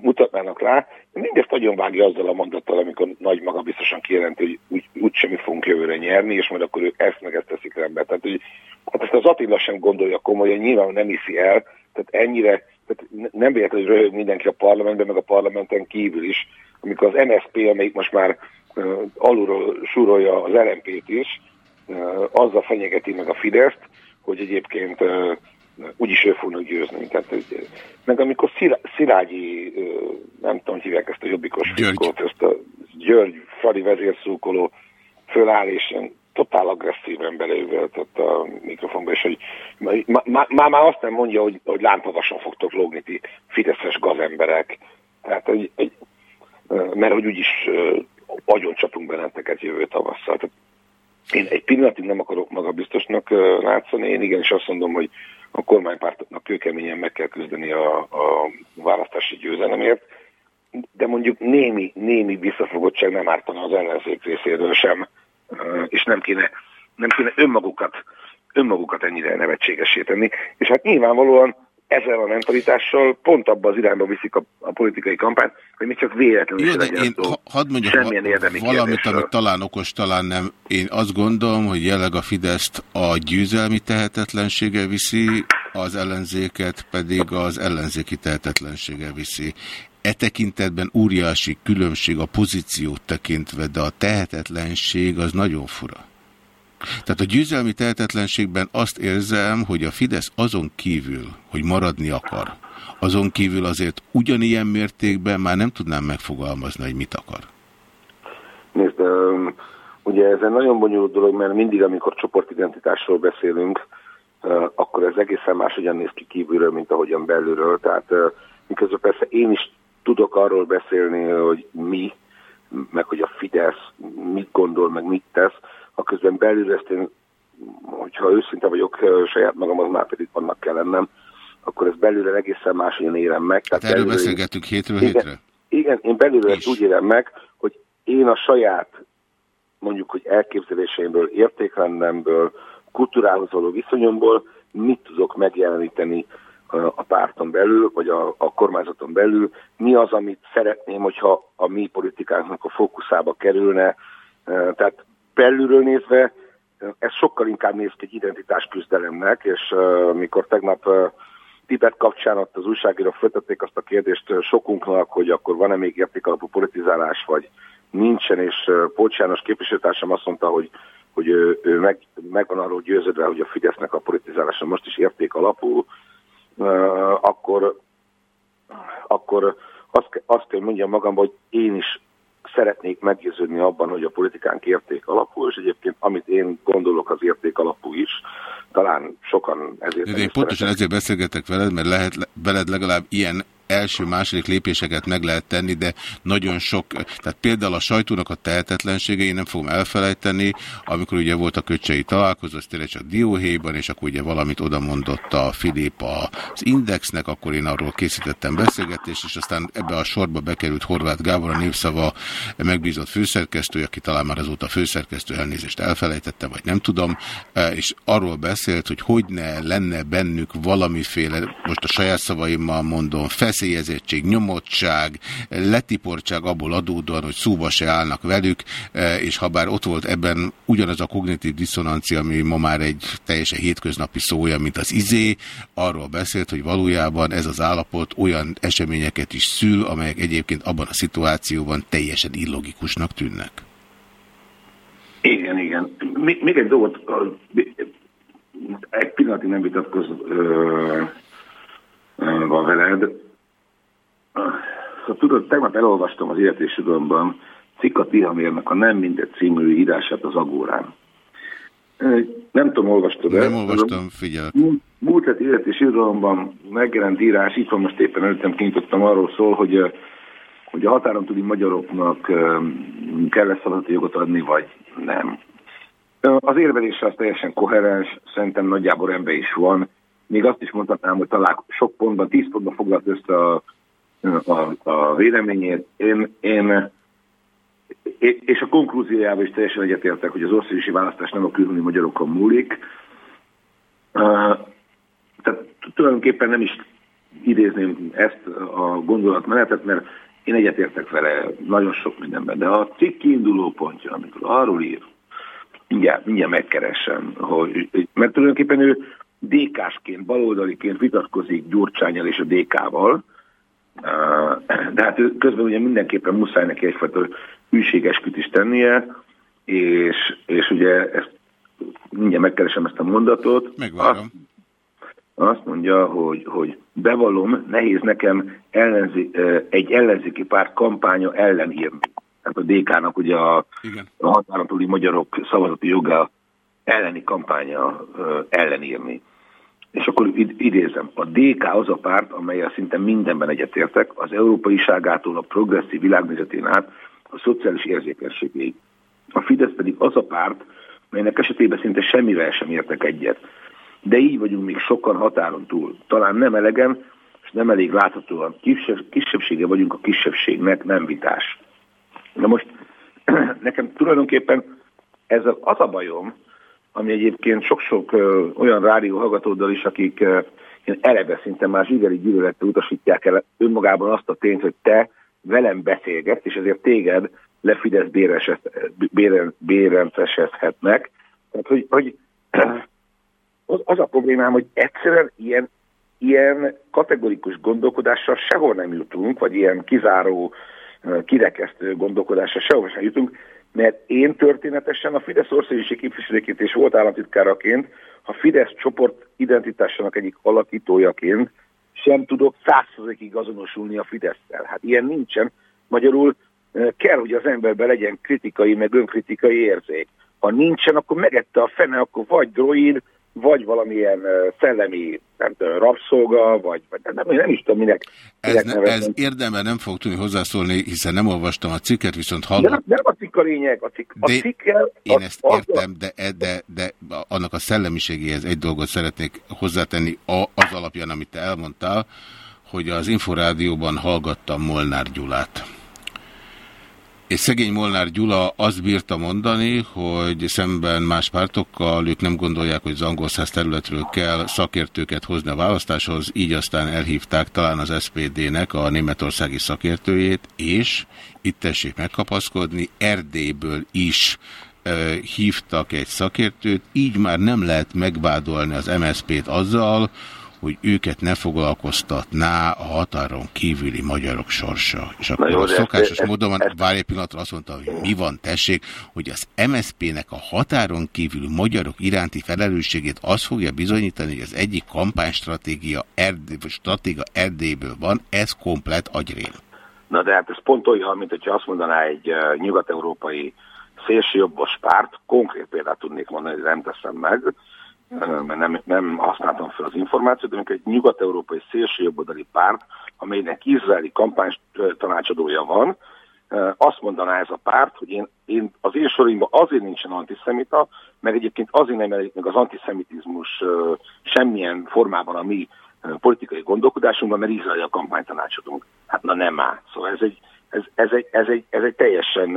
mutatnának rá, de mindezt nagyon vágja azzal a mondattal, amikor nagy maga biztosan kijelenti, hogy úgy, úgy semmi fogunk jövőre nyerni, és majd akkor ők ezt meg ezt teszik rendbe. Tehát, hogy, hát ezt az Attila sem gondolja komolyan, nyilván nem hiszi el, tehát ennyire, tehát ne- nem véletlenül, hogy röhög mindenki a parlamentben, meg a parlamenten kívül is, amikor az MSZP, amelyik most már uh, alulról súrolja az LMP-t is, uh, azzal fenyegeti meg a Fideszt, hogy egyébként uh, úgyis ő fognak győzni. Tehát, hogy, meg amikor Szilá- Szilágyi, nem tudom, hogy hívják ezt a jobbikos fickót, ezt a György Fradi vezérszúkoló föláll, és totál agresszíven beleüvöltött a mikrofonba, és hogy már má, má, má azt nem mondja, hogy, hogy lámpavason fogtok lógni ti fideszes gazemberek. Tehát, hogy, ö, mert hogy úgyis agyon csapunk benneteket jövő tavasszal. Tehát én egy pillanatig nem akarok magabiztosnak látszani, én igenis azt mondom, hogy a kormánypártoknak kőkeményen meg kell küzdeni a, a választási győzelemért, de mondjuk némi, némi visszafogottság nem ártana az ellenzék részéről sem, és nem kéne, nem kéne önmagukat, önmagukat ennyire nevetségesé. És hát nyilvánvalóan ezzel a mentalitással pont abba az irányba viszik a, a politikai kampányt, hogy még csak véletlenül Jó, de én szó. hadd mondjak Semmilyen érdemi valamit, kérdésről. amit talán okos, talán nem. Én azt gondolom, hogy jelenleg a Fideszt a győzelmi tehetetlensége viszi, az ellenzéket pedig az ellenzéki tehetetlensége viszi. E tekintetben óriási különbség a pozíciót tekintve, de a tehetetlenség az nagyon fura. Tehát a győzelmi tehetetlenségben azt érzem, hogy a Fidesz azon kívül, hogy maradni akar, azon kívül azért ugyanilyen mértékben már nem tudnám megfogalmazni, hogy mit akar. Nézd, ugye ez egy nagyon bonyolult dolog, mert mindig, amikor csoportidentitásról beszélünk, akkor ez egészen máshogyan néz ki kívülről, mint ahogyan belülről. Tehát ö, miközben persze én is tudok arról beszélni, hogy mi, meg hogy a Fidesz mit gondol, meg mit tesz, a közben belül ezt én, hogyha őszinte vagyok saját magam, az már pedig annak kell lennem, akkor ez belülről egészen máshogyan élem meg. Hát erről belülről- beszélgettünk hétről Igen. hétre? igen, én belülről ezt úgy élem meg, hogy én a saját mondjuk, hogy elképzeléseimből, értékrendemből, kultúrához való viszonyomból mit tudok megjeleníteni a párton belül, vagy a, a kormányzaton belül, mi az, amit szeretném, hogyha a mi politikánknak a fókuszába kerülne. Tehát belülről nézve ez sokkal inkább néz ki egy identitásküzdelemnek, és ö, mikor tegnap Tibet kapcsán ott az újságírók föltették azt a kérdést sokunknak, hogy akkor van-e még értékalapú politizálás, vagy nincsen, és Pócs János képviselőtársam azt mondta, hogy, hogy ő, ő meg, meg arról győződve, hogy a Fidesznek a politizálása most is értékalapú, akkor, akkor azt, azt kell mondjam magamban, hogy én is szeretnék meggyőződni abban, hogy a politikánk érték alapú, és egyébként amit én gondolok az érték alapú is, talán sokan ezért De én pontosan szeretnek. ezért beszélgetek veled, mert lehet le- veled legalább ilyen első-második lépéseket meg lehet tenni, de nagyon sok, tehát például a sajtónak a tehetetlensége, én nem fogom elfelejteni, amikor ugye volt a köcsei találkozó, az tényleg csak dióhéjban, és akkor ugye valamit oda mondott a Filip az Indexnek, akkor én arról készítettem beszélgetést, és aztán ebbe a sorba bekerült Horváth Gábor, a Népszava megbízott főszerkesztő, aki talán már azóta főszerkesztő elnézést elfelejtette, vagy nem tudom, eh, és arról beszélt, hogy hogy ne lenne bennük valamiféle, most a saját szavaimmal mondom, feszélyezettség, nyomottság, letiportság abból adódóan, hogy szóba se állnak velük, eh, és ha bár ott volt ebben ugyanaz a kognitív diszonancia, ami ma már egy teljesen hétköznapi szója, mint az izé, arról beszélt, hogy valójában ez az állapot olyan eseményeket is szül, amelyek egyébként abban a szituációban teljesen illogikusnak tűnnek. Igen, igen. Még, egy dolgot, egy pillanatig nem vitatkozva veled. Szóval tudod, tegnap elolvastam az életésudomban Cika Tihamérnek a Nem mindegy című írását az Agórán. Nem tudom, olvastad Nem olvastam, figyelek. Múlt heti élet és irodalomban megjelent írás, itt van most éppen előttem kinyitottam, arról szól, hogy, hogy a határon túli magyaroknak kell-e szavazati jogot adni, vagy nem. Az érvelése az teljesen koherens, szerintem nagyjából ebbe is van. még azt is mondhatnám, hogy talán sok pontban, tíz pontban foglalt össze a, a, a véleményét. Én, én és a konklúziójával is teljesen egyetértek, hogy az országosi választás nem a külüni magyarokon múlik. Tehát tulajdonképpen nem is idézném ezt a gondolatmenetet, mert én egyetértek vele nagyon sok mindenben. De a cikk kiinduló pontja, amikor arról ír, mindjárt, mindjárt megkeresem, hogy, mert tulajdonképpen ő DK-sként, baloldaliként vitatkozik Gyurcsányal és a DK-val, de hát közben ugye mindenképpen muszáj neki egyfajta hűségesküt tennie, és, és ugye ezt mindjárt megkeresem ezt a mondatot. Megvárom. Azt, azt mondja, hogy, hogy bevallom, nehéz nekem ellenzi, egy ellenzéki párt kampánya ellen írni. Tehát a DK-nak ugye a, Igen. a határon túli magyarok szavazati joga elleni kampánya ellen írni. És akkor idézem, a DK az a párt, amelyel szinte mindenben egyetértek, az európaiságától a progresszív világnézetén át a szociális érzékenységéig. A Fidesz pedig az a párt, melynek esetében szinte semmivel sem értek egyet. De így vagyunk még sokan határon túl. Talán nem elegen, és nem elég láthatóan. Kisebb, kisebbsége vagyunk a kisebbségnek, nem vitás. Na most [CLEARS THROAT] nekem tulajdonképpen ezzel az a bajom, ami egyébként sok-sok olyan rádió hallgatóddal is, akik eleve szinte már zsigeri gyűlölettel utasítják el önmagában azt a tényt, hogy te velem beszélgetsz, és ezért téged lefidesz bérencesedhetnek. Tehát, hogy, hogy [CLEARS THROAT] az, az a problémám, hogy egyszerűen ilyen, ilyen kategorikus gondolkodással sehol nem jutunk, vagy ilyen kizáró, kirekesztő gondolkodással sehol sem jutunk, mert én történetesen a Fidesz országgyűlési képviselőként és volt államtitkáraként, a Fidesz csoport identitásának egyik alakítójaként sem tudok százszerzékig azonosulni a Fidesz-tel. Hát ilyen nincsen. Magyarul kell, hogy az emberben legyen kritikai, meg önkritikai érzék. Ha nincsen, akkor megette a fene, akkor vagy droid, vagy valamilyen szellemi nem tudom, rabszolga, vagy, vagy nem, nem is tudom, minek, minek ez, ne, ez érdemben nem fog tudni hozzászólni, hiszen nem olvastam a cikket, viszont hallom. Nem, nem a cikk a lényeg, a cikk, a cikkel, Én az, ezt értem, de, de, de annak a szellemiségéhez egy dolgot szeretnék hozzátenni az alapján, amit te elmondtál, hogy az Inforádióban hallgattam Molnár Gyulát. És szegény Molnár Gyula azt bírta mondani, hogy szemben más pártokkal ők nem gondolják, hogy az angol száz területről kell szakértőket hozni a választáshoz, így aztán elhívták talán az SPD-nek a németországi szakértőjét, és itt tessék megkapaszkodni, Erdélyből is e, hívtak egy szakértőt, így már nem lehet megvádolni az MSZP-t azzal, hogy őket ne foglalkoztatná a határon kívüli magyarok sorsa. És akkor jó, a szokásos módon van, várj egy pillanatra azt mondta, hogy mi van, tessék, hogy az MSZP-nek a határon kívüli magyarok iránti felelősségét az fogja bizonyítani, hogy az egyik kampánystratégia Erdély, stratégia Erdélyből van, ez komplet agyrém. Na de hát ez pont olyan, mint hogyha azt mondaná egy nyugat-európai szélsőjobbos párt, konkrét példát tudnék mondani, hogy nem teszem meg, mert nem, nem használtam fel az információt, amikor egy nyugat-európai szélsőjobboldali párt, amelynek izraeli kampány tanácsadója van, azt mondaná ez a párt, hogy én, én az én sorimban azért nincsen antiszemita, mert egyébként azért nem elég meg az antiszemitizmus semmilyen formában a mi politikai gondolkodásunkban, mert Izraeli a kampánytanácsadónk. Hát na nem áll. Szóval ez egy, ez, ez egy, ez egy, ez egy teljesen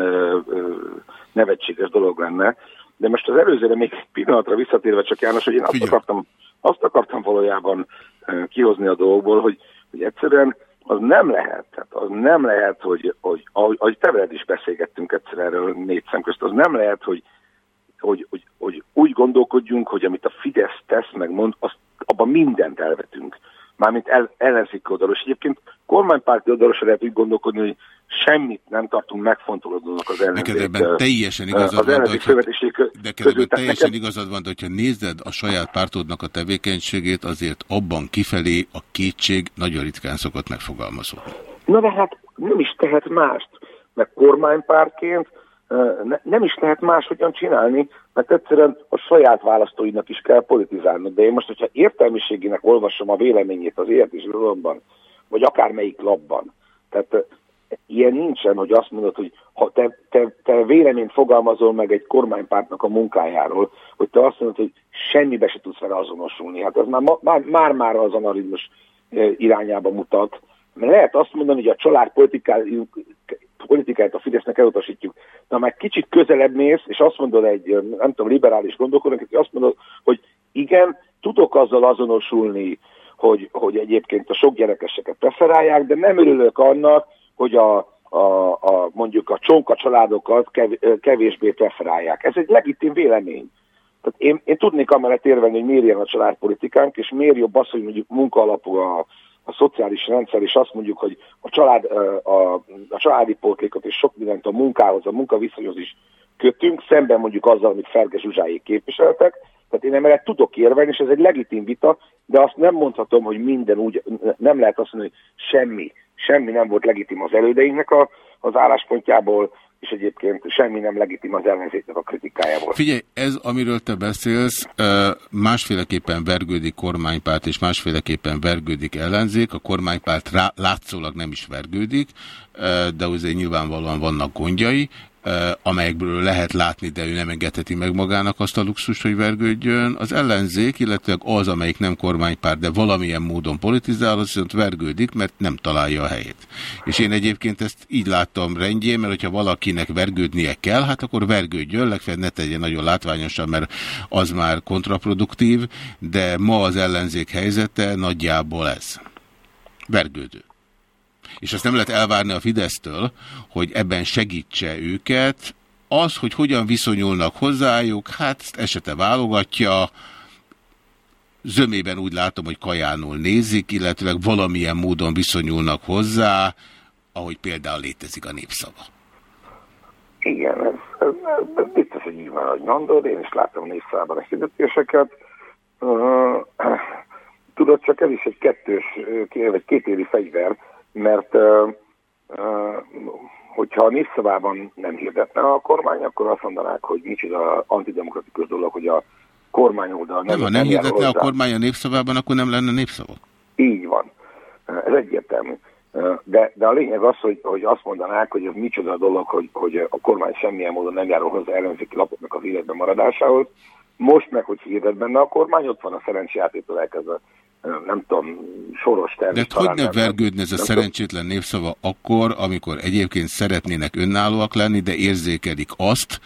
nevetséges dolog lenne. De most az előzőre még egy pillanatra visszatérve csak János, hogy én azt akartam, azt akartam valójában kihozni a dolgokból, hogy, hogy egyszerűen az nem lehet, tehát az nem lehet, hogy, hogy ahogy, ahogy te veled is beszélgettünk egyszer erről négy szem közt, az nem lehet, hogy, hogy, hogy, hogy úgy gondolkodjunk, hogy amit a Fidesz tesz, meg mond, azt abban mindent elvetünk mármint el, ellenzéki oldalról. És egyébként kormánypárti oldalról lehet úgy gondolkodni, hogy semmit nem tartunk megfontolódónak az ellenzék. Neked ebben teljesen igazad van, hogyha, neked ebben teljesen nekem... igazad van, hogyha nézed a saját pártodnak a tevékenységét, azért abban kifelé a kétség nagyon ritkán szokott megfogalmazódni. Na de hát nem is tehet mást, mert kormánypártként ne, nem is lehet máshogyan csinálni, mert egyszerűen a saját választóinak is kell politizálni. De én most, hogyha értelmiségének olvasom a véleményét az értés vagy akármelyik labban, tehát ilyen nincsen, hogy azt mondod, hogy ha te, te, te véleményt fogalmazol meg egy kormánypártnak a munkájáról, hogy te azt mondod, hogy semmibe se tudsz vele azonosulni. Hát ez már már, az analizmus irányába mutat. Mert lehet azt mondani, hogy a család politikáját a Fidesznek elutasítjuk. De ha már kicsit közelebb mész, és azt mondod egy, nem tudom, liberális gondolkodónak, hogy azt mondod, hogy igen, tudok azzal azonosulni, hogy, hogy egyébként a sok gyerekeseket preferálják, de nem örülök annak, hogy a, a, a, mondjuk a csonka családokat kev, kevésbé preferálják. Ez egy legitim vélemény. Tehát én, én tudnék amellett érvelni, hogy miért ilyen a családpolitikánk, és miért jobb az, hogy mondjuk munkaalapú a, a szociális rendszer, és azt mondjuk, hogy a, család, a, a családi pótlékot és sok mindent a munkához, a munkaviszonyhoz is kötünk, szemben mondjuk azzal, amit Ferge Zsuzsáék képviseltek, tehát én emellett tudok érvelni, és ez egy legitim vita, de azt nem mondhatom, hogy minden úgy, nem lehet azt mondani, hogy semmi, semmi nem volt legitim az elődeinknek a, az álláspontjából, és egyébként semmi nem legitim az ellenzéknek a kritikájából. Figyelj, ez, amiről te beszélsz, másféleképpen vergődik kormánypárt, és másféleképpen vergődik ellenzék. A kormánypárt rá, látszólag nem is vergődik, de azért nyilvánvalóan vannak gondjai amelyekből lehet látni, de ő nem engedheti meg magának azt a luxust, hogy vergődjön. Az ellenzék, illetve az, amelyik nem kormánypár, de valamilyen módon politizál, az viszont vergődik, mert nem találja a helyét. És én egyébként ezt így láttam rendjén, mert hogyha valakinek vergődnie kell, hát akkor vergődjön, legfeljebb ne tegye nagyon látványosan, mert az már kontraproduktív, de ma az ellenzék helyzete nagyjából ez. Vergődő és azt nem lehet elvárni a Fidesztől, hogy ebben segítse őket. Az, hogy hogyan viszonyulnak hozzájuk, hát ezt esete válogatja, zömében úgy látom, hogy kajánul nézik, illetve valamilyen módon viszonyulnak hozzá, ahogy például létezik a népszava. Igen, ez, ez, ez biztos, hogy így van, hogy mondod, én is látom a népszavában a hirdetéseket. Uh, [CLEARS THROAT] tudod, csak ez is egy kettős, vagy kétéri fegyver, mert hogyha népszavában nem hirdetne a kormány, akkor azt mondanák, hogy micsoda antidemokratikus dolog, hogy a kormány oldal nem... Nem, ha nem hirdetne a kormány a népszavában, akkor nem lenne népszava. Így van. Ez egyértelmű. De, de a lényeg az, hogy, hogy azt mondanák, hogy ez micsoda dolog, hogy, hogy a kormány semmilyen módon nem járul hozzá ellenzéki lapoknak az életben maradásához. Most meg, hogy hirdet benne a kormány, ott van a szerencsejátétől elkezdve nem tudom, soros terv. De hogy ne vergődne ez a szerencsétlen népszava akkor, amikor egyébként szeretnének önállóak lenni, de érzékelik azt,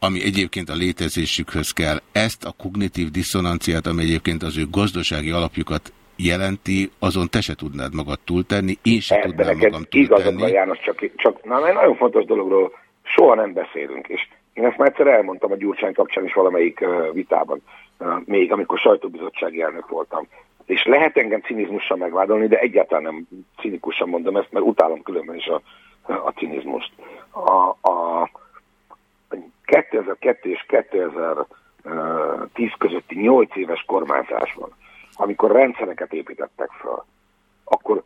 ami egyébként a létezésükhöz kell. Ezt a kognitív diszonanciát, ami egyébként az ő gazdasági alapjukat jelenti, azon te se tudnád magad túltenni, én se Ebben tudnám magam túltenni. Van, János, csak, csak na, egy nagyon fontos dologról soha nem beszélünk, és én ezt már egyszer elmondtam a Gyurcsány kapcsán is valamelyik uh, vitában, uh, még amikor sajtóbizottsági elnök voltam és lehet engem cinizmussal megvádolni, de egyáltalán nem cinikusan mondom ezt, mert utálom különben is a, a cinizmust. A, a 2002 és 2010 közötti 8 éves kormányzásban, amikor rendszereket építettek fel, akkor,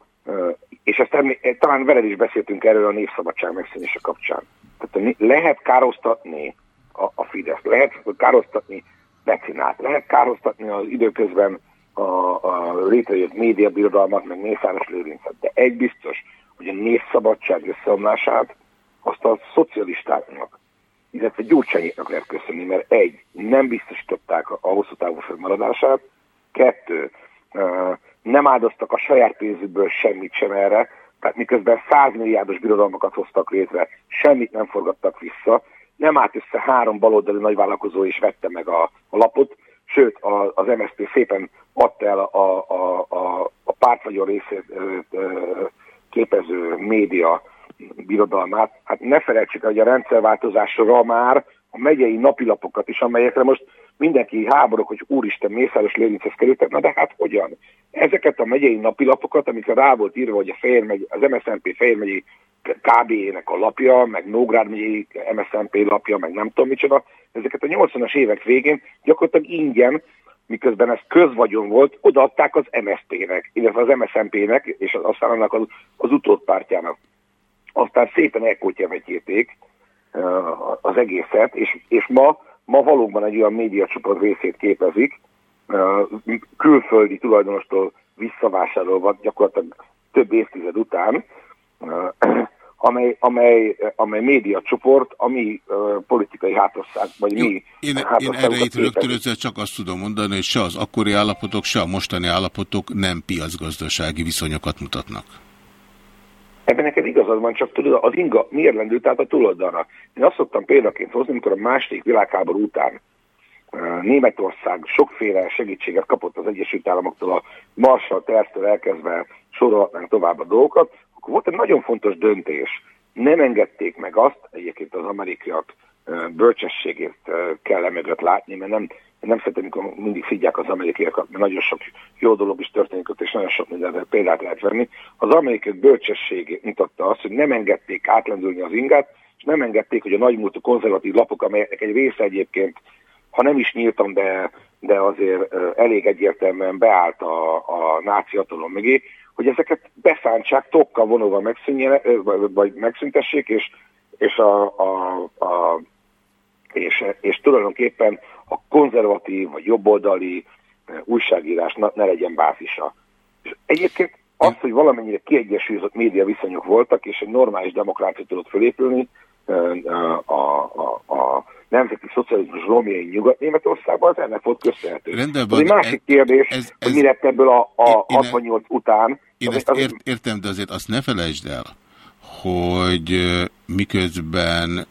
és ezt talán veled is beszéltünk erről a népszabadság megszűnése kapcsán. Tehát lehet károsztatni a, a Fidesz, lehet károsztatni Becinát, lehet károsztatni az időközben a, a létrejött médiabirodalmat, meg Mészáros Lőrincet. De egy biztos, hogy a nézszabadság összeomlását azt a szocialistáknak, illetve Gyurcsányéknak lehet köszönni, mert egy, nem biztosították a hosszú távú fennmaradását, kettő, nem áldoztak a saját pénzükből semmit sem erre, tehát miközben 100 milliárdos birodalmakat hoztak létre, semmit nem forgattak vissza, nem állt össze három baloldali nagyvállalkozó és vette meg a, a lapot, sőt az MSZP szépen adta el a, a, a, a pártvagyon részét képező média birodalmát. Hát ne felejtsük, hogy a rendszerváltozásra már a megyei napilapokat is, amelyekre most mindenki háborok, hogy úristen, Mészáros Lőrinchez kerültek, na de hát hogyan? Ezeket a megyei napilapokat, amikre rá volt írva, hogy a Fehér megy, az MSZNP Fehér megyei KB-nek a lapja, meg Nógrád megyei MSZNP lapja, meg nem tudom micsoda, ezeket a 80-as évek végén gyakorlatilag ingyen miközben ez közvagyon volt, odaadták az MSZP-nek, illetve az MSZNP-nek, és aztán annak az, az utódpártjának. Aztán szépen elkotyavetjéték az egészet, és, és ma, ma valóban egy olyan médiacsoport részét képezik, külföldi tulajdonostól visszavásárolva gyakorlatilag több évtized után, amely, amely, amely média csoport, ami uh, politikai hátország, vagy Jó, mi én, én erre itt rögtönözve csak azt tudom mondani, hogy se az akkori állapotok, se a mostani állapotok nem piacgazdasági viszonyokat mutatnak. Ebben neked igazad van, csak tudod, az inga mérlendő, tehát a túloldalra. Én azt szoktam példaként hozni, amikor a második világháború után Németország sokféle segítséget kapott az Egyesült Államoktól, a Marshall tervtől elkezdve sorolhatnánk tovább a dolgokat, akkor volt egy nagyon fontos döntés. Nem engedték meg azt, egyébként az amerikaiak bölcsességét kell emögött látni, mert nem, nem szeretem, amikor mindig figyelják az amerikaiakat, mert nagyon sok jó dolog is történik ott, és nagyon sok mindenre példát lehet venni. Az amerikai bölcsességét mutatta azt, hogy nem engedték átlendülni az ingát, és nem engedték, hogy a nagymúltú konzervatív lapok, amelyek egy része egyébként, ha nem is nyíltam, de, de azért elég egyértelműen beállt a, a náci hatalom mögé, hogy ezeket beszántsák, tokkal vonóval vagy megszüntessék, és, és, a, a, a, és, és tulajdonképpen a konzervatív vagy jobboldali újságírás ne legyen bázisa. És egyébként az, hogy valamennyire kiegyesült média viszonyok voltak, és egy normális demokrácia tudott fölépülni, a, a, a nemzeti szocializmus romjai Nyugat-Németországban, az ennek volt köszönhető. Rendben van. Ez egy másik kérdés, ez, ez, hogy mi lett ebből a, a én, 68 után. Én ezt ért, értem, de azért azt ne felejtsd el, hogy miközben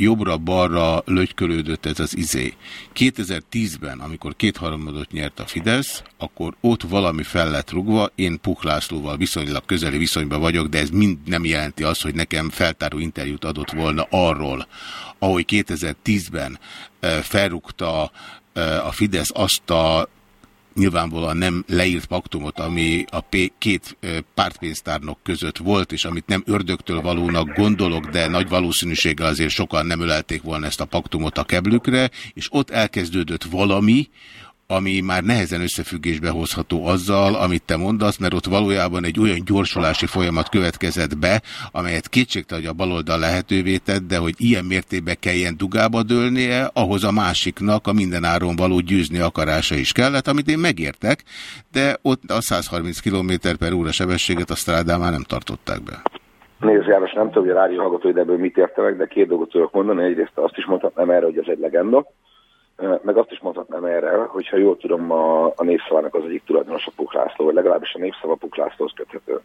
jobbra-balra lögykölődött ez az izé. 2010-ben, amikor kétharmadot nyert a Fidesz, akkor ott valami fel lett rugva, én Puch Lászlóval viszonylag közeli viszonyban vagyok, de ez mind nem jelenti azt, hogy nekem feltáró interjút adott volna arról, ahogy 2010-ben felrúgta a Fidesz azt a nyilvánvalóan nem leírt paktumot, ami a két pártpénztárnok között volt, és amit nem ördögtől valónak gondolok, de nagy valószínűséggel azért sokan nem ölelték volna ezt a paktumot a keblükre, és ott elkezdődött valami, ami már nehezen összefüggésbe hozható azzal, amit te mondasz, mert ott valójában egy olyan gyorsulási folyamat következett be, amelyet kétségte, hogy a baloldal lehetővé tett, de hogy ilyen mértékben kelljen dugába dőlnie, ahhoz a másiknak a mindenáron való győzni akarása is kellett, amit én megértek, de ott a 130 km per óra sebességet a strádán már nem tartották be. Nézd János, nem tudom, hogy a rádió hallgató, hogy ebből mit értenek, de két dolgot tudok mondani. Egyrészt azt is mondhatnám erre, hogy ez egy legenda meg azt is mondhatnám erre, hogyha jól tudom, a, a népszavának az egyik tulajdonos a Puklászló, vagy legalábbis a népszava Puklászlóhoz köthető.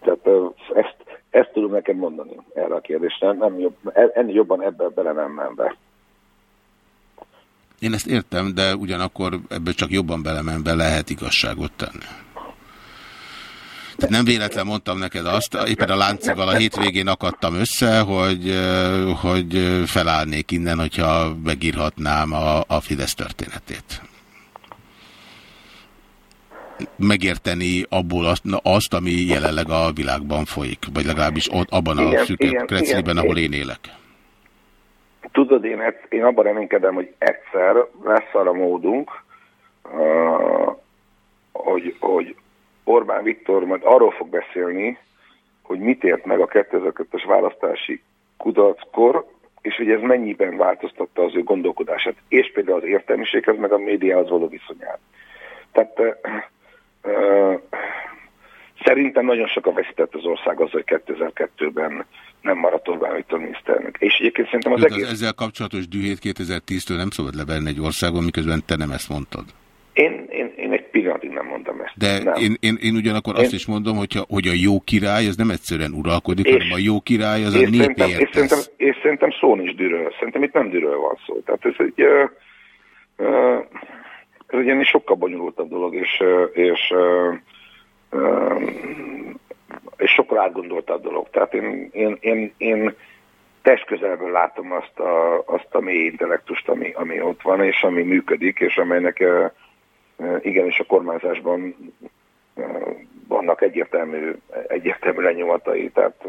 Tehát ezt, ezt tudom nekem mondani erre a kérdésre, nem jobb, e, ennél jobban ebbe bele nem menve. Én ezt értem, de ugyanakkor ebből csak jobban belemenve lehet igazságot tenni. Nem véletlen mondtam neked azt, éppen a láncival a hétvégén akadtam össze, hogy, hogy felállnék innen, hogyha megírhatnám a, a Fidesz történetét. Megérteni abból azt, azt, ami jelenleg a világban folyik, vagy legalábbis ott, abban a igen, szűkebb krecliben, ahol én élek. Tudod, én, én abban reménykedem, hogy egyszer lesz arra módunk, uh, hogy, hogy Orbán Viktor majd arról fog beszélni, hogy mit ért meg a 2002-es választási kudarckor, és hogy ez mennyiben változtatta az ő gondolkodását, és például az értelmiséghez, meg a médiához való viszonyát. Tehát ö, ö, szerintem nagyon sokan veszített az ország az, hogy 2002-ben nem maradt Orbán Viktor miniszternek. És egyébként szerintem az, az egész... Ezzel kapcsolatos dühét 2010-től nem szabad levenni egy országon, miközben te nem ezt mondtad. Én, én, én egy pillanatig nem mondom ezt. De nem. Én, én, én ugyanakkor én... azt is mondom, hogyha, hogy a jó király az nem egyszerűen uralkodik, és, hanem a jó király az a népéért és szerintem, és szerintem szó nincs dűről. Szerintem itt nem dűről van szó. Tehát ez egy, ez egy ennél sokkal bonyolultabb dolog, és, és, és sokkal átgondoltabb dolog. Tehát én, én, én, én testközelből látom azt a, azt a mély intellektust, ami, ami ott van, és ami működik, és amelynek igenis a kormányzásban vannak egyértelmű, egyértelmű lenyomatai, tehát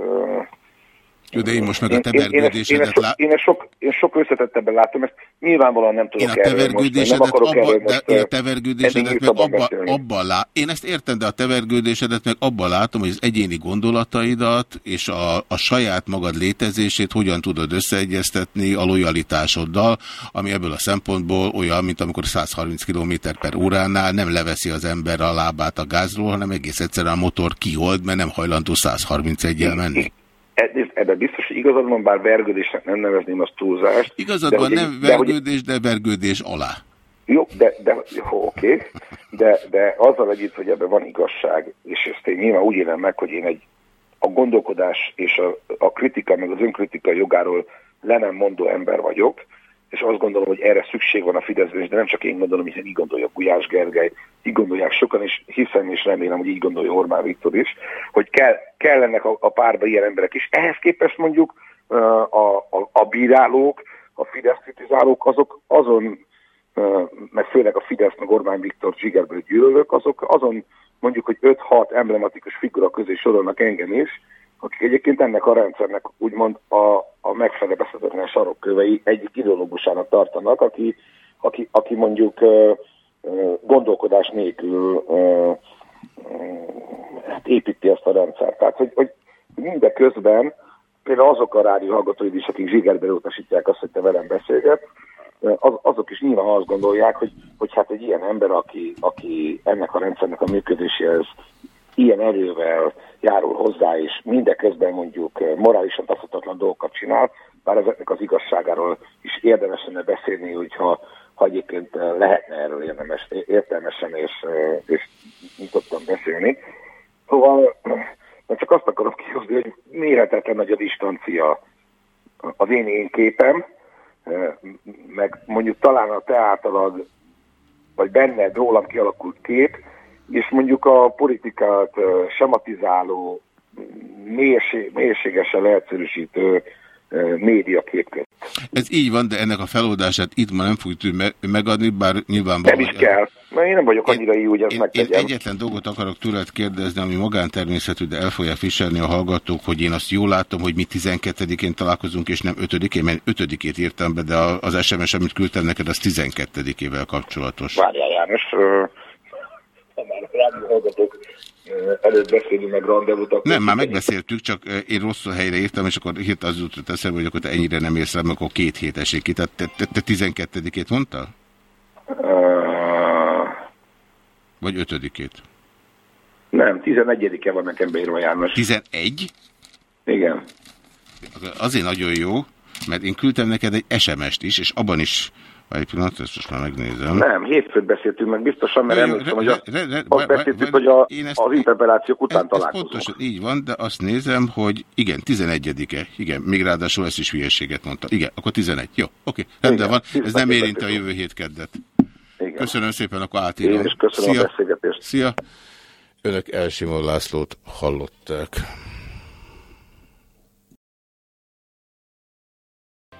jó, de én most meg a tevergődésedet látom. Én, én, sok, én sok összetettebben látom, ezt nyilvánvalóan nem tudok én a tevergődésedet most, nem abba, de én a tevergődésedet meg abba, abba lá, Én ezt értem, de a tevergődésedet meg abban látom, hogy az egyéni gondolataidat és a, a saját magad létezését hogyan tudod összeegyeztetni a lojalitásoddal, ami ebből a szempontból olyan, mint amikor 130 km per óránál nem leveszi az ember a lábát a gázról, hanem egész egyszerűen a motor kiold, mert nem hajlandó 131-el menni. Egyrészt ebben biztos, hogy igazad van, bár vergődésnek nem nevezném azt túlzást. Igazad van, nem vergődés, de vergődés alá. Jó, de, de jó, oké, de, de azzal együtt, hogy ebben van igazság, és ezt én nyilván úgy élem meg, hogy én egy a gondolkodás és a, a kritika, meg az önkritika jogáról le nem mondó ember vagyok, és azt gondolom, hogy erre szükség van a Fideszben, de nem csak én gondolom, hiszen így gondolja Gulyás Gergely, így gondolják sokan, és hiszem és remélem, hogy így gondolja Orbán Viktor is, hogy kell, kellenek a, a párba ilyen emberek is. Ehhez képest mondjuk a, a, a bírálók, a Fidesz kritizálók, azok azon meg főleg a Fidesz, meg Orbán Viktor zsigerből gyűlölők, azok azon mondjuk, hogy 5-6 emblematikus figura közé sorolnak engem is, akik egyébként ennek a rendszernek úgymond a, a megfelebezhetetlen sarokkövei egyik ideológusának tartanak, aki, aki, aki mondjuk gondolkodás nélkül hát építi ezt a rendszert. Tehát, hogy, hogy mindeközben például azok a rádió hallgatóid is, akik zsigerbe utasítják azt, hogy te velem beszélgetsz, az, azok is nyilván azt gondolják, hogy, hogy hát egy ilyen ember, aki, aki ennek a rendszernek a működéséhez ilyen erővel járul hozzá, és mindeközben mondjuk eh, morálisan taszhatatlan dolgokat csinál, bár ezeknek az igazságáról is érdemes lenne beszélni, hogyha ha egyébként eh, lehetne erről érdemes, értelmesen és, eh, és nyitottan beszélni. Szóval én csak azt akarom kihozni, hogy méretetlen nagy a distancia az én én képem, meg mondjuk talán a te általad, vagy benned rólam kialakult kép, és mondjuk a politikát sematizáló, mérsé, mélységesen leegyszerűsítő médiakép között. Ez így van, de ennek a feloldását itt ma nem fogjuk megadni, bár nyilvánvalóan... Nem is kell, mert én nem vagyok annyira jó, hogy ezt Én, én megtegyem. egyetlen dolgot akarok tőled kérdezni, ami magántermészetű, de el fogják viselni a hallgatók, hogy én azt jól látom, hogy mi 12-én találkozunk, és nem 5-én, mert 5-ét írtam be, de az SMS, amit küldtem neked, az 12-ével kapcsolatos. Várjál János, ha már előtt beszélünk meg akkor... Nem, már megbeszéltük, csak én rossz helyre írtam, és akkor hét az jutott eszembe, hogy akkor te ennyire nem érsz rá, mert akkor két hét esik ki. Tehát te, te, te 12-ét mondtál? Vagy 5-ét? Nem, 11-e van nekem beírva János. 11? Igen. Azért nagyon jó, mert én küldtem neked egy SMS-t is, és abban is, egy pillanat, ezt most már megnézem. Nem, hétfőt beszéltünk meg biztosan, mert emlékszem, hogy azt beszéltük, hogy a, ezt- az interpelációk után Ez, ez találkozunk. pontosan így van, de azt nézem, hogy igen, 11-e. Igen, még ráadásul ezt is hülyeséget mondta. Igen, akkor 11. Jó, oké, rendben van. Ez nem 11-et érinti a jövő hét keddet. Igen. Köszönöm szépen, akkor átírom. Én is köszönöm Szia. a beszélgetést. Szia. Önök Elsimon Lászlót hallották.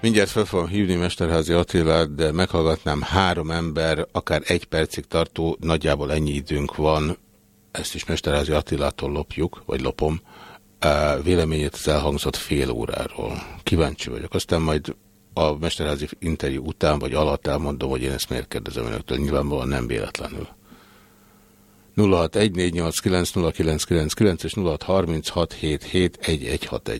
Mindjárt fel fogom hívni Mesterházi Attilát, de meghallgatnám három ember, akár egy percig tartó, nagyjából ennyi időnk van, ezt is Mesterházi Attilától lopjuk, vagy lopom, véleményét az elhangzott fél óráról. Kíváncsi vagyok. Aztán majd a Mesterházi interjú után vagy alatt elmondom, hogy én ezt miért kérdezem önöktől. Nyilvánvalóan nem véletlenül. 0614890999 és 0636771161.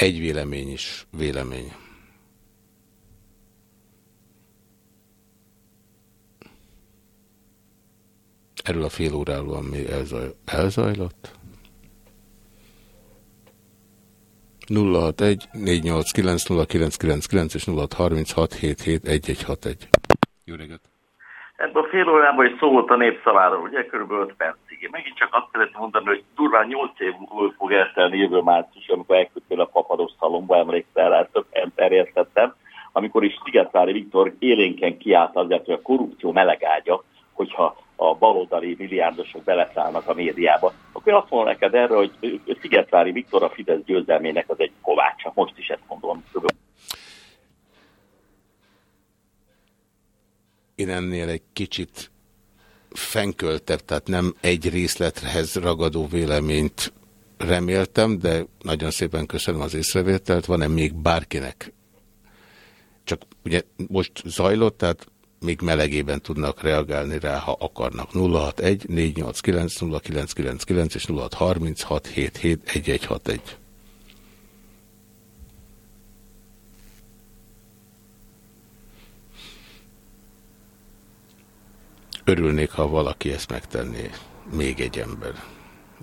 Egy vélemény is vélemény. Erről a fél óráról, ami elzaj, elzajlott. 061 489 0999 és 0636771161. Jó reggelt! Ebből fél órában is szó volt a népszaváról, ugye körülbelül 5 percig. Én megint csak azt szeretném mondani, hogy durván 8 év fog eltelni jövő március, amikor elküldtél a papados szalomba, emlékszel rá, több terjesztettem, amikor is Szigetvári Viktor élénken kiállt azért, hogy a korrupció melegágya, hogyha a baloldali milliárdosok beleszállnak a médiába, akkor azt mondom neked erre, hogy Szigetvári Viktor a Fidesz győzelmének az egy kovácsa. Most is ezt mondom. Én ennél egy kicsit fenköltebb, tehát nem egy részlethez ragadó véleményt reméltem, de nagyon szépen köszönöm az észrevételt. Van-e még bárkinek? Csak ugye most zajlott, tehát még melegében tudnak reagálni rá, ha akarnak. 061 489 0999 és 0636 77 Örülnék, ha valaki ezt megtenné. Még egy ember.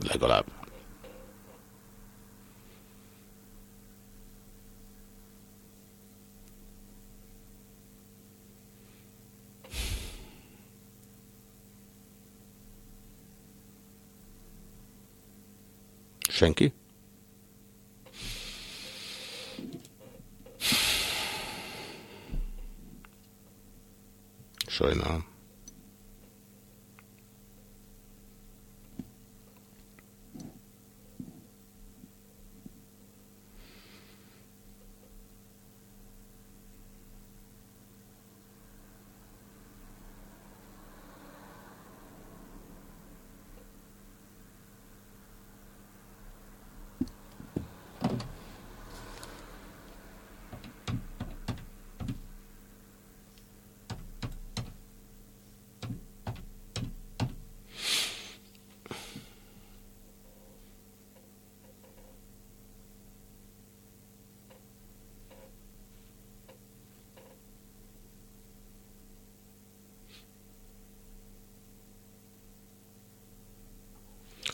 Legalább. Senki? Sajnálom.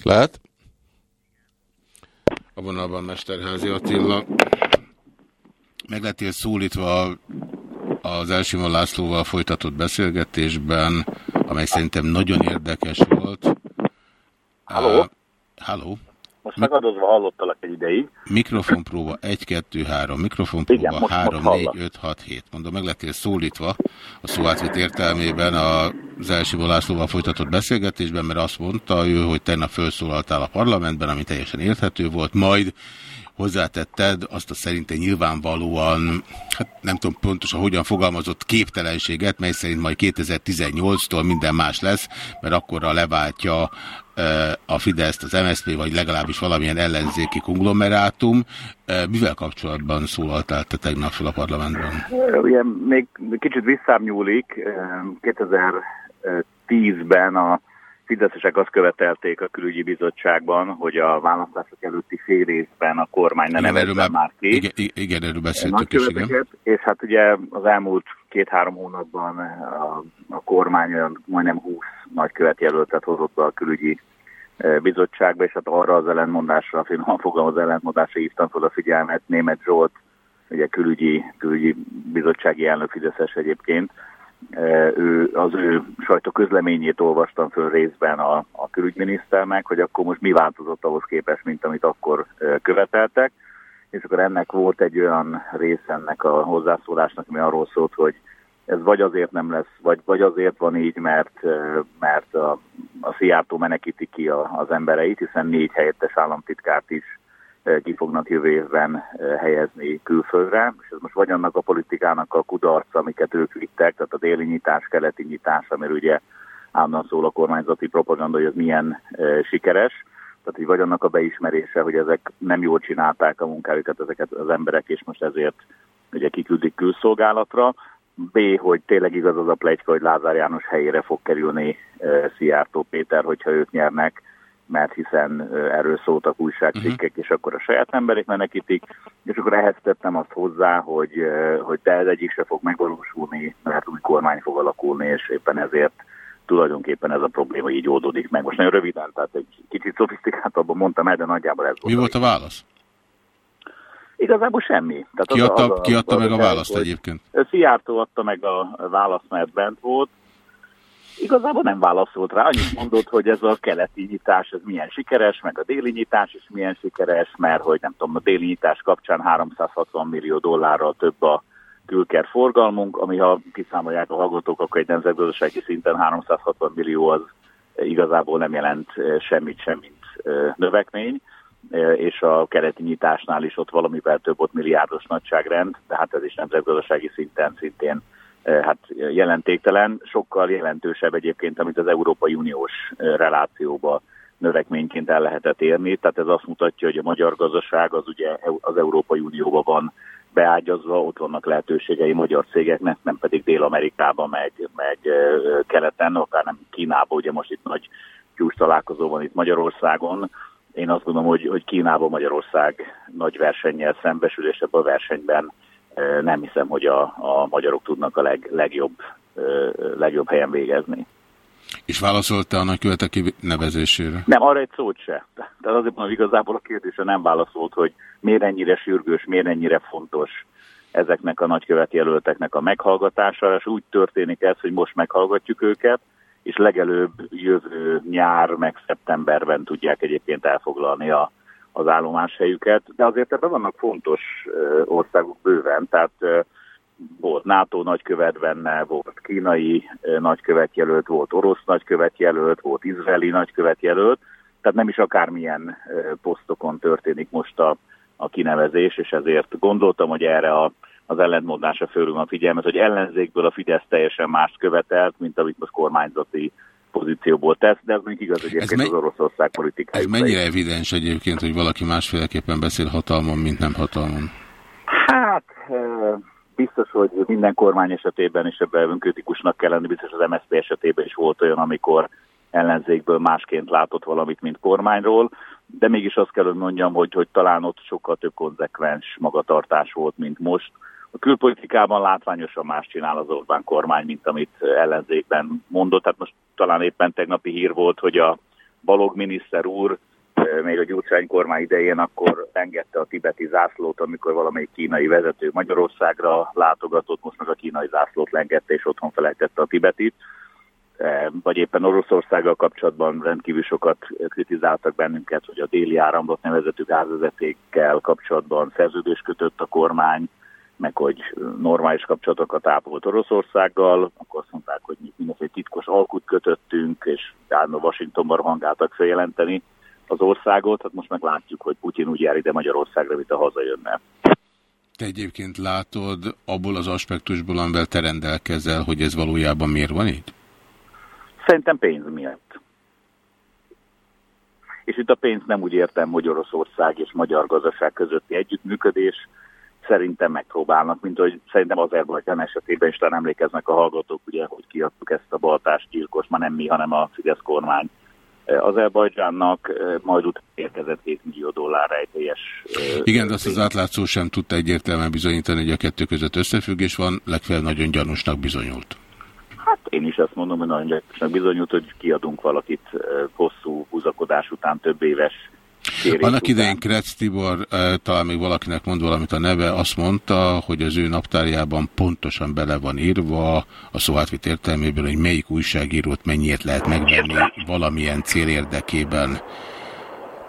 Lehet? A vonalban Mesterházi Attila. Meg lettél szólítva az Elsimon Lászlóval folytatott beszélgetésben, amely szerintem nagyon érdekes volt. Halló? Uh, halló? Most megadozva hallottalak egy ideig. Mikrofonpróba 1, 2, 3, mikrofonpróba Igen, most- 3, most 4, hallak. 5, 6, 7. Mondom, meg lettél szólítva a szó átvit értelmében az Elsimon Lászlóval folytatott beszélgetésben, mert azt mondta ő, hogy tegnap felszólaltál a parlamentben, ami teljesen érthető volt, majd hozzátetted azt a szerinte nyilvánvalóan, hát nem tudom pontosan hogyan fogalmazott képtelenséget, mely szerint majd 2018-tól minden más lesz, mert akkorra leváltja a Fideszt, az MSZP, vagy legalábbis valamilyen ellenzéki konglomerátum. Mivel kapcsolatban szólaltál te tegnap fel a parlamentben? Ugye még kicsit visszámnyúlik, eh, 2010-ben a Fideszesek azt követelték a külügyi bizottságban, hogy a választások előtti fél évben a kormány ne nevezzen már ki. igen, igen, erről beszéltük is, igen. és hát ugye az elmúlt két-három hónapban a, a kormány olyan majdnem 20 nagykövet jelöltet hozott be a külügyi eh, bizottságba, és hát arra az ellentmondásra, finoman fogalmaz ellentmondásra hívtam fel a figyelmet Német Zsolt, ugye külügyi, külügyi bizottsági elnök Fideszes egyébként, Eh, ő, az ő sajtóközleményét olvastam föl részben a, a külügyminiszternek, hogy akkor most mi változott ahhoz képest, mint amit akkor eh, követeltek, és akkor ennek volt egy olyan rész ennek a hozzászólásnak, ami arról szólt, hogy ez vagy azért nem lesz, vagy, vagy azért van így, mert, mert a, a Szijjártó menekíti ki a, az embereit, hiszen négy helyettes államtitkárt is ki fognak jövő évben helyezni külföldre, és ez most vagy annak a politikának a kudarca, amiket ők vittek, tehát a déli nyitás, keleti nyitás, amiről ugye állandóan szól a kormányzati propaganda, hogy ez milyen sikeres, tehát hogy vagy annak a beismerése, hogy ezek nem jól csinálták a munkájukat ezeket az emberek, és most ezért ugye kiküldik külszolgálatra, B, hogy tényleg igaz az a plegyka, hogy Lázár János helyére fog kerülni e, Szijjártó Péter, hogyha ők nyernek, mert hiszen e, erről szóltak újságcikkek, és akkor a saját emberek menekítik, és akkor ehhez tettem azt hozzá, hogy, e, hogy de egyik se fog megvalósulni, mert új kormány fog alakulni, és éppen ezért tulajdonképpen ez a probléma így oldódik meg. Most nagyon röviden, tehát egy kicsit szofisztikáltabban mondtam el, de nagyjából ez Mi volt a válasz? Igazából semmi. Tehát Ki az a- adta, az a- ki adta az meg a az, választ hogy- egyébként? Szijjártó adta meg a választ, mert bent volt. Igazából nem válaszolt rá, annyit mondott, hogy ez a keleti nyitás, ez milyen sikeres, meg a déli nyitás is milyen sikeres, mert hogy nem tudom, a déli nyitás kapcsán 360 millió dollárral több a külker forgalmunk, ami ha kiszámolják a hallgatók, akkor egy nemzetgazdasági szinten 360 millió az igazából nem jelent semmit, semmit eh, növekmény, és a keleti nyitásnál is ott valamivel több, ott milliárdos nagyságrend, de hát ez is nemzetgazdasági szinten szintén hát jelentéktelen, sokkal jelentősebb egyébként, amit az Európai Uniós relációba növekményként el lehetett érni. Tehát ez azt mutatja, hogy a magyar gazdaság az ugye az Európai Unióban van beágyazva, ott vannak lehetőségei magyar cégeknek, nem pedig Dél-Amerikában, meg, meg ö, keleten, akár nem Kínában, ugye most itt nagy csúcs találkozó van itt Magyarországon. Én azt gondolom, hogy, hogy Kínában Magyarország nagy versennyel szembesül, és ebben a versenyben nem hiszem, hogy a, a magyarok tudnak a leg, legjobb, legjobb helyen végezni. És válaszolta a nagykövetek nevezésére? Nem, arra egy szót se. Tehát azért mondom, igazából a kérdésre nem válaszolt, hogy miért ennyire sürgős, miért ennyire fontos ezeknek a nagykövet jelölteknek a meghallgatása, és úgy történik ez, hogy most meghallgatjuk őket, és legelőbb jövő nyár, meg szeptemberben tudják egyébként elfoglalni a, az állomáshelyüket, de azért ebben vannak fontos országok bőven, tehát volt NATO nagykövet benne, volt kínai nagykövet jelölt, volt orosz nagykövet jelölt, volt izraeli nagykövet jelölt, tehát nem is akármilyen posztokon történik most a, a kinevezés, és ezért gondoltam, hogy erre a, az ellentmondásra fölül a figyelmet, hogy ellenzékből a Fidesz teljesen mást követelt, mint amit most kormányzati pozícióból tesz, de ez még igaz hogy ez az Oroszország politikai. Ez mennyire evidens egyébként, hogy valaki másféleképpen beszél hatalmon, mint nem hatalmon? Hát biztos, hogy minden kormány esetében is ebben önkritikusnak kell lenni, biztos az MSZP esetében is volt olyan, amikor ellenzékből másként látott valamit, mint kormányról, de mégis azt kell, hogy mondjam, hogy, hogy talán ott sokkal több konzekvens magatartás volt, mint most. A külpolitikában látványosan más csinál az Orbán kormány, mint amit ellenzékben mondott. Tehát most talán éppen tegnapi hír volt, hogy a Balog miniszter úr még a Gyurcsány kormány idején akkor engedte a tibeti zászlót, amikor valamelyik kínai vezető Magyarországra látogatott, most meg a kínai zászlót lengette és otthon felejtette a tibetit. Vagy éppen Oroszországgal kapcsolatban rendkívül sokat kritizáltak bennünket, hogy a déli áramlat nevezetű gázvezetékkel kapcsolatban szerződés kötött a kormány, meg hogy normális kapcsolatokat ápolt Oroszországgal, akkor azt mondták, hogy mi mindenféle titkos alkut kötöttünk, és állandó Washingtonban hangáltak feljelenteni az országot, hát most meg látjuk, hogy Putyin úgy jár ide Magyarországra, mint a hazajönne. Te egyébként látod abból az aspektusból, amivel te rendelkezel, hogy ez valójában miért van így? Szerintem pénz miatt. És itt a pénzt nem úgy értem, hogy Oroszország és magyar gazdaság közötti együttműködés, szerintem megpróbálnak, mint hogy szerintem az Azerbajdzsán esetében is talán emlékeznek a hallgatók, ugye, hogy kiadtuk ezt a baltást gyilkos, már nem mi, hanem a Fidesz kormány Azerbajdzsánnak, majd utána érkezett 7 millió dollár rejtélyes. Igen, de azt az átlátszó sem tudta egyértelműen bizonyítani, hogy a kettő között összefüggés van, legfeljebb nagyon gyanúsnak bizonyult. Hát én is azt mondom, hogy nagyon gyanúsnak bizonyult, hogy kiadunk valakit hosszú húzakodás után több éves annak idején Kretz Tibor, talán még valakinek mond valamit a neve, azt mondta, hogy az ő naptárjában pontosan bele van írva a szó átvit értelmében, hogy melyik újságírót mennyiért lehet megvenni valamilyen cél érdekében.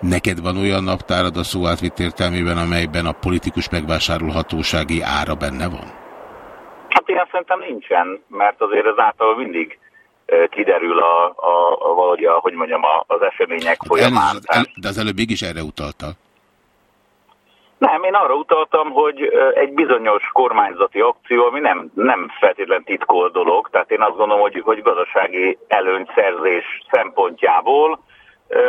Neked van olyan naptárad a szó átvitt értelmében, amelyben a politikus megvásárolhatósági ára benne van? Hát én szerintem nincsen, mert azért ez általában mindig kiderül a, a, a valahogy, a, hogy mondjam, az események folyamán. El, de az előbb mégis erre utalta. Nem, én arra utaltam, hogy egy bizonyos kormányzati akció, ami nem, nem feltétlen titkol dolog, tehát én azt gondolom, hogy, hogy gazdasági előnyszerzés szempontjából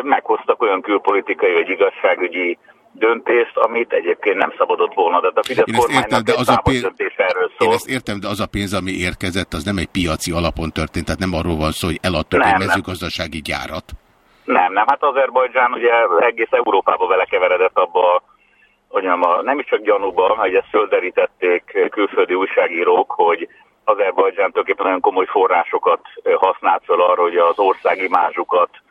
meghoztak olyan külpolitikai vagy igazságügyi döntést, amit egyébként nem szabadott volna. De a Fidesz én értem, de az a pénz, erről szól. Én ezt értem, de az a pénz, ami érkezett, az nem egy piaci alapon történt, tehát nem arról van szó, hogy eladtak nem, egy mezőgazdasági gyárat. Nem, nem, hát Azerbajdzsán ugye egész Európába belekeveredett abba, hogy a, nem is csak gyanúba, hogy ezt földerítették külföldi újságírók, hogy Azerbajdzsán tulajdonképpen nagyon komoly forrásokat használt fel arra, hogy az országi mázsukat Eh,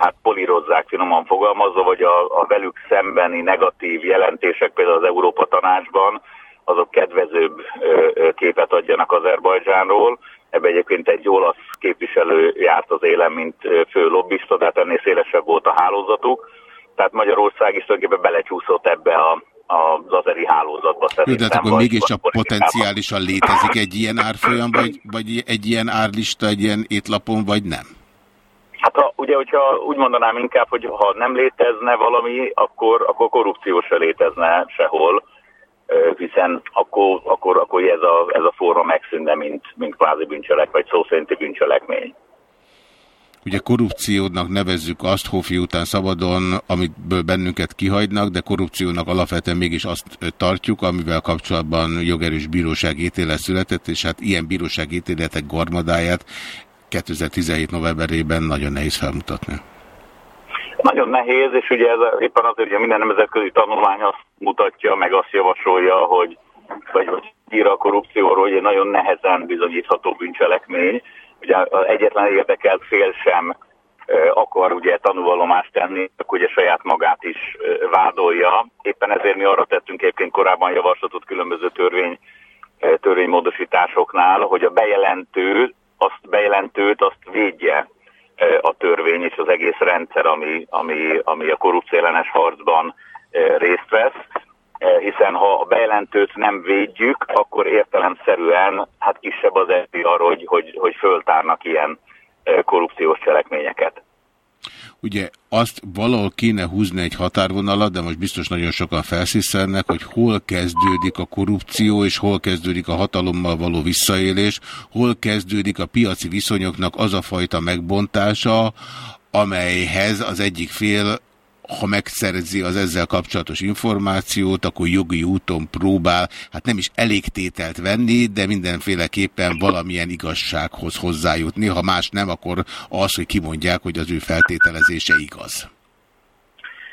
hát polírozzák finoman fogalmazva, vagy a, a velük szembeni negatív jelentések például az Európa Tanácsban, azok kedvezőbb képet adjanak Azerbajdzsánról. Ebben egyébként egy olasz képviselő járt az élen, mint fő lobbista, de hát ennél szélesebb volt a hálózatuk. Tehát Magyarország is tulajdonképpen belecsúszott ebbe a, az azeri hálózatba szerintem. De hát akkor mégiscsak potenciálisan létezik egy ilyen árfolyam, vagy, vagy egy ilyen árlista, egy ilyen étlapon, vagy nem? Hát ha, ugye, hogyha úgy mondanám inkább, hogy ha nem létezne valami, akkor, akkor korrupció se létezne sehol, hiszen akkor, akkor, akkor ez, a, ez a forma megszűnne, mint, mint kvázi bűncselek, vagy szó szerinti bűncselekmény. Ugye korrupciónak nevezzük azt, Hófi után szabadon, amiből bennünket kihagynak, de korrupciónak alapvetően mégis azt tartjuk, amivel kapcsolatban jogerős bíróság ítélet született, és hát ilyen bíróság ítéletek garmadáját 2017 novemberében nagyon nehéz felmutatni. Nagyon nehéz, és ugye ez éppen azért, hogy minden nemzetközi tanulmány azt mutatja, meg azt javasolja, hogy vagy hogy ír a korrupcióról, hogy egy nagyon nehezen bizonyítható bűncselekmény. Ugye egyetlen érdekelt fél sem akar ugye tanúvallomást tenni, akkor ugye saját magát is vádolja. Éppen ezért mi arra tettünk egyébként korábban javaslatot különböző törvény, törvénymódosításoknál, hogy a bejelentő azt bejelentőt, azt védje a törvény és az egész rendszer, ami, ami, ami a korrupciellenes harcban részt vesz, hiszen ha a bejelentőt nem védjük, akkor értelemszerűen hát kisebb az esély arra, hogy, hogy, hogy föltárnak ilyen korrupciós cselekményeket. Ugye azt valahol kéne húzni egy határvonalat, de most biztos nagyon sokan felsziszelnek, hogy hol kezdődik a korrupció, és hol kezdődik a hatalommal való visszaélés, hol kezdődik a piaci viszonyoknak az a fajta megbontása, amelyhez az egyik fél ha megszerzi az ezzel kapcsolatos információt, akkor jogi úton próbál, hát nem is elégtételt venni, de mindenféleképpen valamilyen igazsághoz hozzájutni. Ha más nem, akkor az, hogy kimondják, hogy az ő feltételezése igaz.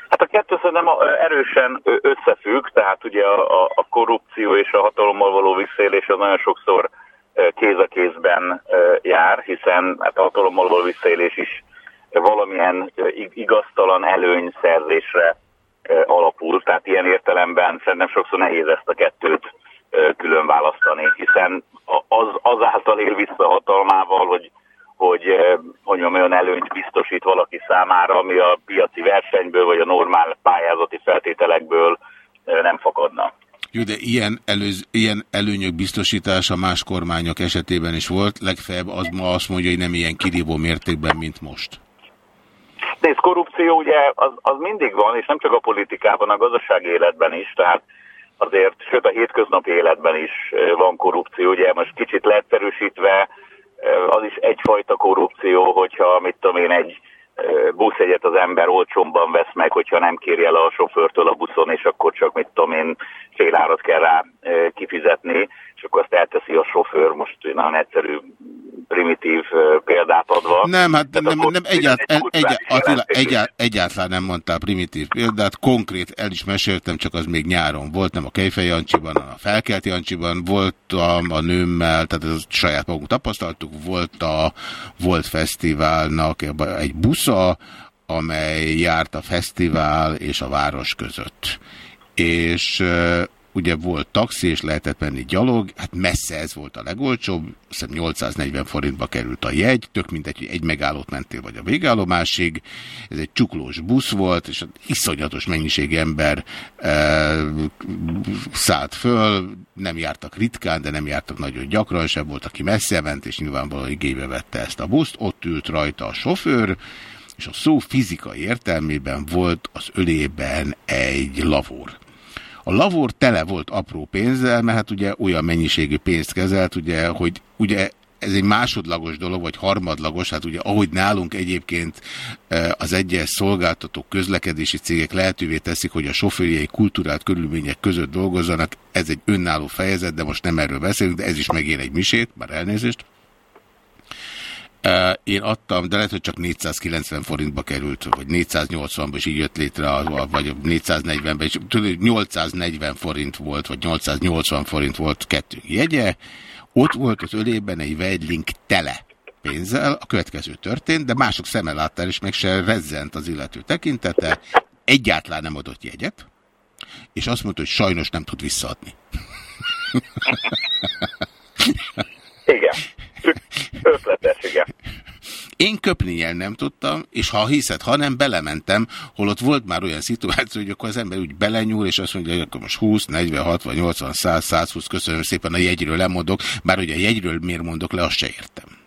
Hát a kettő szerintem erősen összefügg, tehát ugye a, a korrupció és a hatalommal való visszaélés az nagyon sokszor kéz a kézben jár, hiszen hát a hatalommal való visszaélés is valamilyen igaztalan előnyszerzésre alapul. Tehát ilyen értelemben szerintem sokszor nehéz ezt a kettőt külön választani, hiszen az, azáltal él vissza hatalmával, hogy, hogy, hogy olyan előnyt biztosít valaki számára, ami a piaci versenyből vagy a normál pályázati feltételekből nem fakadna. Jó, de ilyen, előz, ilyen előnyök biztosítása más kormányok esetében is volt, legfeljebb az ma azt mondja, hogy nem ilyen kirívó mértékben, mint most. Nézd, korrupció ugye az, az mindig van, és nem csak a politikában, a gazdasági életben is, tehát azért, sőt a hétköznapi életben is van korrupció, ugye most kicsit leegyszerűsítve az is egyfajta korrupció, hogyha mit tudom én egy buszjegyet az ember olcsomban vesz meg, hogyha nem kéri el a sofőrtől a buszon, és akkor csak mit tudom én fél árat kell rá kifizetni, és akkor azt elteszi a sofőr, most nagyon egyszerű primitív példát adva. Nem, hát nem, nem, nem egyált, egy, Attila, egyált, egyáltalán nem mondtál primitív példát, konkrét el is meséltem, csak az még nyáron volt, nem a Kejfej Jancsiban, hanem a Felkelt Jancsiban, voltam a nőmmel, tehát ez saját magunk tapasztaltuk, volt a Volt Fesztiválnak egy busza, amely járt a fesztivál és a város között. És ugye volt taxi, és lehetett menni gyalog, hát messze ez volt a legolcsóbb, azt 840 forintba került a jegy, tök mindegy, hogy egy megállót mentél, vagy a végállomásig, ez egy csuklós busz volt, és iszonyatos mennyiség ember e, szállt föl, nem jártak ritkán, de nem jártak nagyon gyakran, sem volt, aki messze ment, és nyilvánvalóan igénybe vette ezt a buszt, ott ült rajta a sofőr, és a szó fizikai értelmében volt az ölében egy lavór. A lavor tele volt apró pénzzel, mert hát ugye olyan mennyiségű pénzt kezelt, ugye, hogy ugye ez egy másodlagos dolog, vagy harmadlagos, hát ugye ahogy nálunk egyébként e, az egyes szolgáltatók, közlekedési cégek lehetővé teszik, hogy a sofőrjei kultúrát körülmények között dolgozzanak, ez egy önálló fejezet, de most nem erről beszélünk, de ez is megér egy misét, már elnézést. Én adtam, de lehet, hogy csak 490 forintba került, vagy 480-ba, is így jött létre, vagy 440-ben, és 840 forint volt, vagy 880 forint volt kettő jegye. Ott volt az ölében egy Weidling tele pénzzel, a következő történt, de mások szeme láttál, és meg se rezzent az illető tekintete, egyáltalán nem adott jegyet, és azt mondta, hogy sajnos nem tud visszaadni. [LAUGHS] Igen. Ötletes, igen. Én köpni el nem tudtam, és ha hiszed, ha nem, belementem, holott volt már olyan szituáció, hogy akkor az ember úgy belenyúl, és azt mondja, hogy akkor most 20, 40, 60, 80, 100, 120, köszönöm szépen, a jegyről lemondok, bár hogy a jegyről miért mondok le, azt se értem.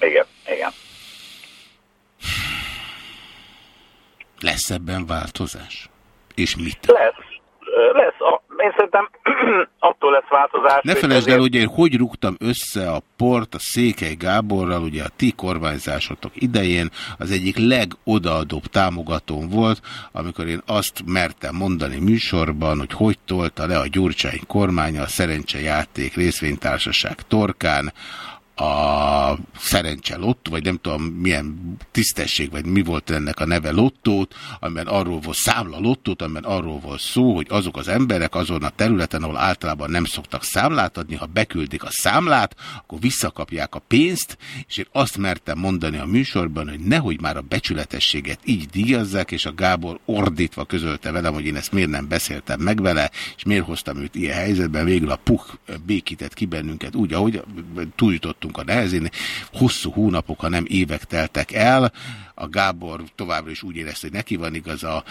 Igen, igen. Lesz ebben változás? És mit? Lesz. Lesz. A, én szerintem [CLEARS THROAT] attól lesz változás. Ne felejtsd el, ugye én hogy rúgtam össze a port a Székely Gáborral, ugye a ti kormányzásotok idején, az egyik legodaadóbb támogatóm volt, amikor én azt mertem mondani műsorban, hogy hogy tolta le a Gyurcsány kormánya a szerencsejáték részvénytársaság torkán, a szerencse lottó, vagy nem tudom milyen tisztesség, vagy mi volt ennek a neve lottót, amiben arról volt számla lottót, amiben arról volt szó, hogy azok az emberek azon a területen, ahol általában nem szoktak számlát adni, ha beküldik a számlát, akkor visszakapják a pénzt, és én azt mertem mondani a műsorban, hogy nehogy már a becsületességet így díjazzák, és a Gábor ordítva közölte velem, hogy én ezt miért nem beszéltem meg vele, és miért hoztam őt ilyen helyzetben, végül a puh békített ki bennünket úgy, ahogy túljutott voltunk a nehezén. Hosszú hónapok, ha nem évek teltek el. A Gábor továbbra is úgy érezte, hogy neki van igaza.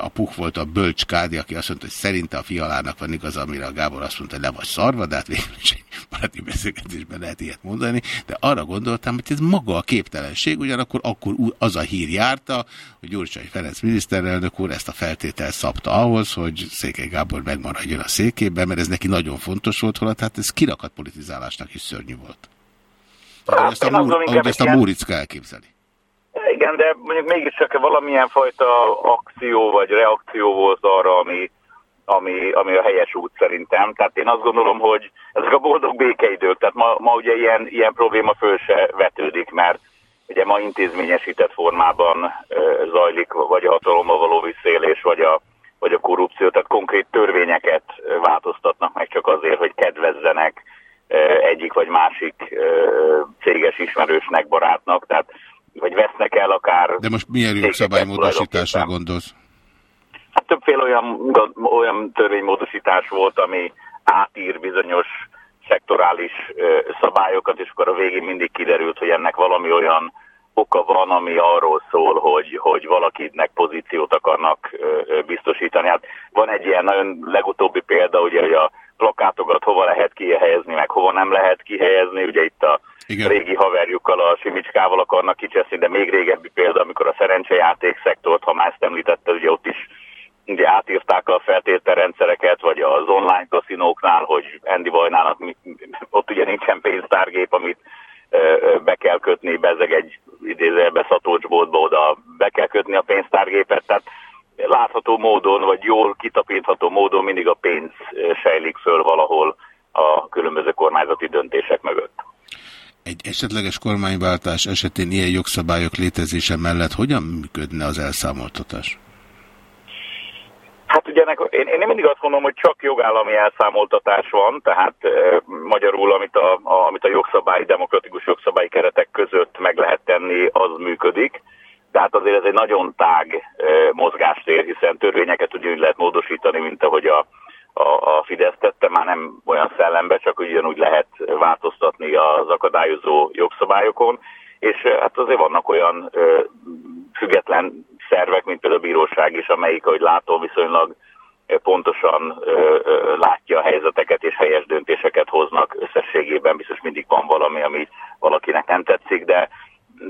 A Puch volt a bölcs Kádi, aki azt mondta, hogy szerinte a fialának van igaza, amire a Gábor azt mondta, hogy le vagy szarva, de hát végül is baráti beszélgetésben lehet ilyet mondani. De arra gondoltam, hogy ez maga a képtelenség, ugyanakkor akkor az a hír járta, hogy Gyurcsány Ferenc miniszterelnök úr ezt a feltételt szabta ahhoz, hogy Székely Gábor megmaradjon a székében, mert ez neki nagyon fontos volt, holott hát ez kirakat politizálásnak is szörnyű volt. Hát, ahogy ezt a, Múr, ahogy ezt a Múricka elképzeli. Igen, de mondjuk mégiscsak valamilyen fajta akció vagy reakció volt arra, ami, ami, ami a helyes út szerintem. Tehát én azt gondolom, hogy ezek a boldog békeidők, tehát ma, ma ugye ilyen, ilyen probléma föl se vetődik, mert ugye ma intézményesített formában ö, zajlik, vagy a hatalommal való visszélés, vagy a, vagy a korrupció, tehát konkrét törvényeket változtatnak meg csak azért, hogy kedvezzenek egyik vagy másik céges ismerősnek, barátnak, tehát vagy vesznek el akár... De most milyen jogszabálymódosításra gondolsz? Hát többféle olyan, olyan törvénymódosítás volt, ami átír bizonyos szektorális szabályokat, és akkor a végén mindig kiderült, hogy ennek valami olyan oka van, ami arról szól, hogy, hogy valakinek pozíciót akarnak biztosítani. Hát van egy ilyen nagyon legutóbbi példa, ugye, hogy a plakátokat hova lehet kihelyezni, meg hova nem lehet kihelyezni. Ugye itt a Igen. régi haverjukkal, a Simicskával akarnak kicseszni, de még régebbi példa, amikor a szerencsejáték szektort, ha már ezt említette, ugye ott is ugye átírták a feltételrendszereket, vagy az online kaszinóknál, hogy Andy Vajnának ott ugye nincsen pénztárgép, amit be kell kötni, bezeg egy idézőjelbe szatócsboltba oda, be kell kötni a pénztárgépet, tehát látható módon, vagy jól kitapintható módon mindig a pénz sejlik föl valahol a különböző kormányzati döntések mögött. Egy esetleges kormányváltás esetén ilyen jogszabályok létezése mellett hogyan működne az elszámoltatás? Hát ugye ennek, én, én mindig azt mondom, hogy csak jogállami elszámoltatás van, tehát e, magyarul, amit a, a, amit a jogszabályi, demokratikus jogszabályi keretek között meg lehet tenni, az működik. Tehát azért ez egy nagyon tág e, mozgástér, hiszen törvényeket ugyanúgy lehet módosítani, mint ahogy a, a, a Fidesz tette, már nem olyan szellembe, csak ugyanúgy lehet változtatni az akadályozó jogszabályokon. És hát azért vannak olyan e, független szervek, mint például a bíróság is, amelyik, ahogy látom, viszonylag pontosan látja a helyzeteket és helyes döntéseket hoznak összességében. Biztos mindig van valami, ami valakinek nem tetszik, de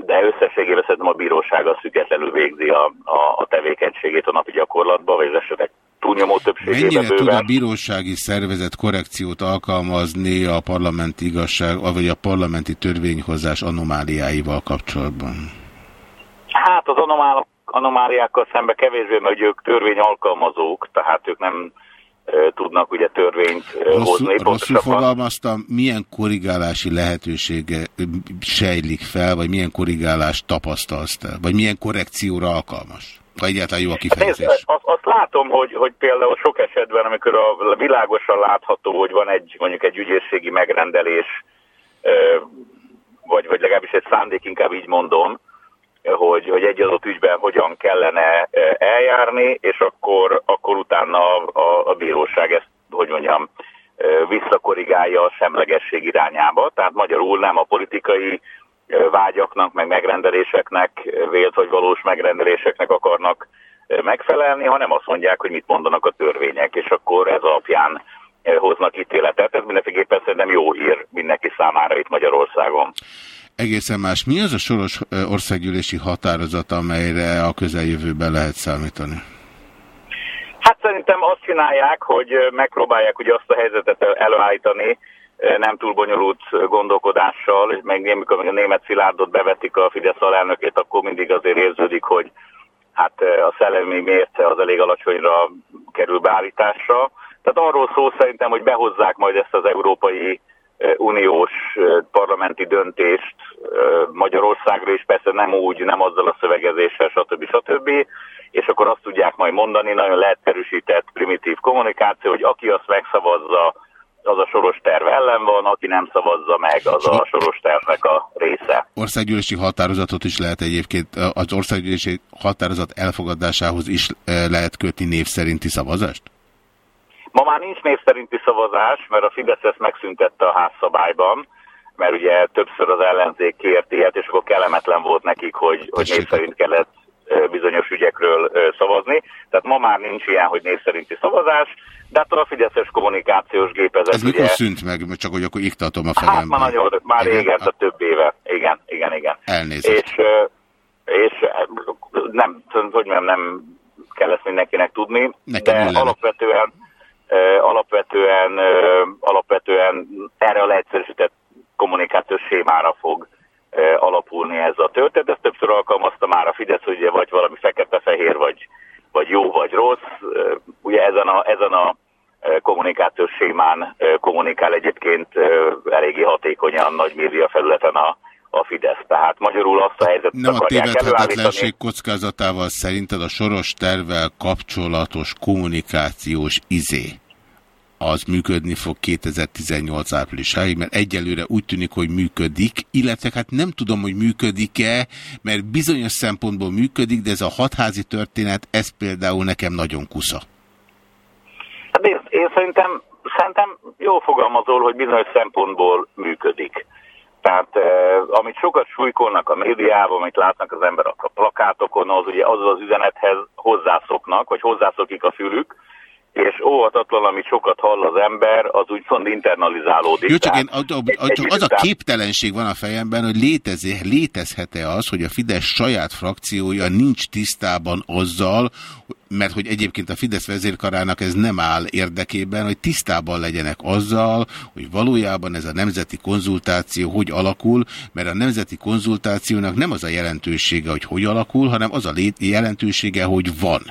de összességében szerintem a bíróság az függetlenül végzi a, a, a tevékenységét a napi gyakorlatban, vagy az esetek túlnyomó többségében Mennyire bőven. tud a bírósági szervezet korrekciót alkalmazni a parlamenti igazság, vagy a parlamenti törvényhozás anomáliáival kapcsolatban? Hát az anomál, anomáliákkal szembe kevésbé, mert ők törvény alkalmazók, tehát ők nem tudnak ugye törvényt rosszul, hozni. Rosszul fogalmaztam, milyen korrigálási lehetősége sejlik fel, vagy milyen korrigálást tapasztalsz te, vagy milyen korrekcióra alkalmas? Ha egyáltalán jó a kifejezés. Hát azt, azt látom, hogy, hogy például sok esetben, amikor a világosan látható, hogy van egy mondjuk egy ügyészségi megrendelés, vagy, vagy legalábbis egy szándék, inkább így mondom, hogy, hogy egy adott ügyben hogyan kellene eljárni, és akkor, akkor utána a, a, a bíróság ezt, hogy mondjam, visszakorrigálja a semlegesség irányába. Tehát magyarul nem a politikai vágyaknak, meg megrendeléseknek, vélt vagy valós megrendeléseknek akarnak megfelelni, hanem azt mondják, hogy mit mondanak a törvények, és akkor ez alapján hoznak ítéletet. Ez mindenféleképpen szerintem jó hír mindenki számára itt Magyarországon. Egészen más. Mi az a soros országgyűlési határozat, amelyre a közeljövőben lehet számítani? Hát szerintem azt csinálják, hogy megpróbálják ugye azt a helyzetet előállítani, nem túl bonyolult gondolkodással, meg amikor a német Szilárdot bevetik a Fidesz alelnökét, akkor mindig azért érződik, hogy hát a szellemi mérce az elég alacsonyra kerül beállításra. Tehát arról szó szerintem, hogy behozzák majd ezt az európai uniós parlamenti döntést Magyarországra, és persze nem úgy, nem azzal a szövegezéssel, stb. stb. És akkor azt tudják majd mondani, nagyon lehetősített primitív kommunikáció, hogy aki azt megszavazza, az a soros terv ellen van, aki nem szavazza meg, az a soros tervnek a része. Országgyűlési határozatot is lehet egyébként, az országgyűlési határozat elfogadásához is lehet kötni név szerinti szavazást? Ma már nincs név szerinti szavazás, mert a Fidesz ezt megszüntette a házszabályban, mert ugye többször az ellenzék kért ilyet, és akkor kellemetlen volt nekik, hogy, hogy név szerint kellett bizonyos ügyekről szavazni. Tehát ma már nincs ilyen, hogy név szerinti szavazás, de hát a Fideszes kommunikációs gépezet Ez mikor ugye, szűnt meg? Csak hogy akkor iktatom a Hát már fejemben. nagyon, már Igen? régen, tehát több éve. Igen, igen, igen. Elnézést. És, és nem, hogy mondjam, nem kell ezt mindenkinek tudni, Nekem de illene. alapvetően, alapvetően, alapvetően erre a leegyszerűsített kommunikációs sémára fog alapulni ez a történet. Ezt többször alkalmazta már a Fidesz, hogy ugye vagy valami fekete-fehér, vagy, vagy jó, vagy rossz. Ugye ezen a, ezen a kommunikációs sémán kommunikál egyébként eléggé hatékonyan nagy média felületen a, a Fidesz. Tehát magyarul azt a helyzetet Nem a tévedhetetlenség kockázatával szerinted a soros tervvel kapcsolatos kommunikációs izé az működni fog 2018 áprilisáig, mert egyelőre úgy tűnik, hogy működik, illetve hát nem tudom, hogy működik-e, mert bizonyos szempontból működik, de ez a hatházi történet, ez például nekem nagyon kusza. Hát én, én szerintem, szerintem jól fogalmazol, hogy bizonyos szempontból működik. Tehát eh, amit sokat súlykolnak a médiában, amit látnak az emberek a plakátokon, az ugye az az üzenethez hozzászoknak, vagy hozzászokik a fülük, és óvatatlan, amit sokat hall az ember, az úgymond internalizálódik. Jó, csak, én, ad- ad- egy- csak az a képtelenség van a fejemben, hogy létezi, létezhet-e az, hogy a Fidesz saját frakciója nincs tisztában azzal, mert hogy egyébként a Fidesz vezérkarának ez nem áll érdekében, hogy tisztában legyenek azzal, hogy valójában ez a nemzeti konzultáció hogy alakul, mert a nemzeti konzultációnak nem az a jelentősége, hogy hogy alakul, hanem az a jelentősége, hogy van.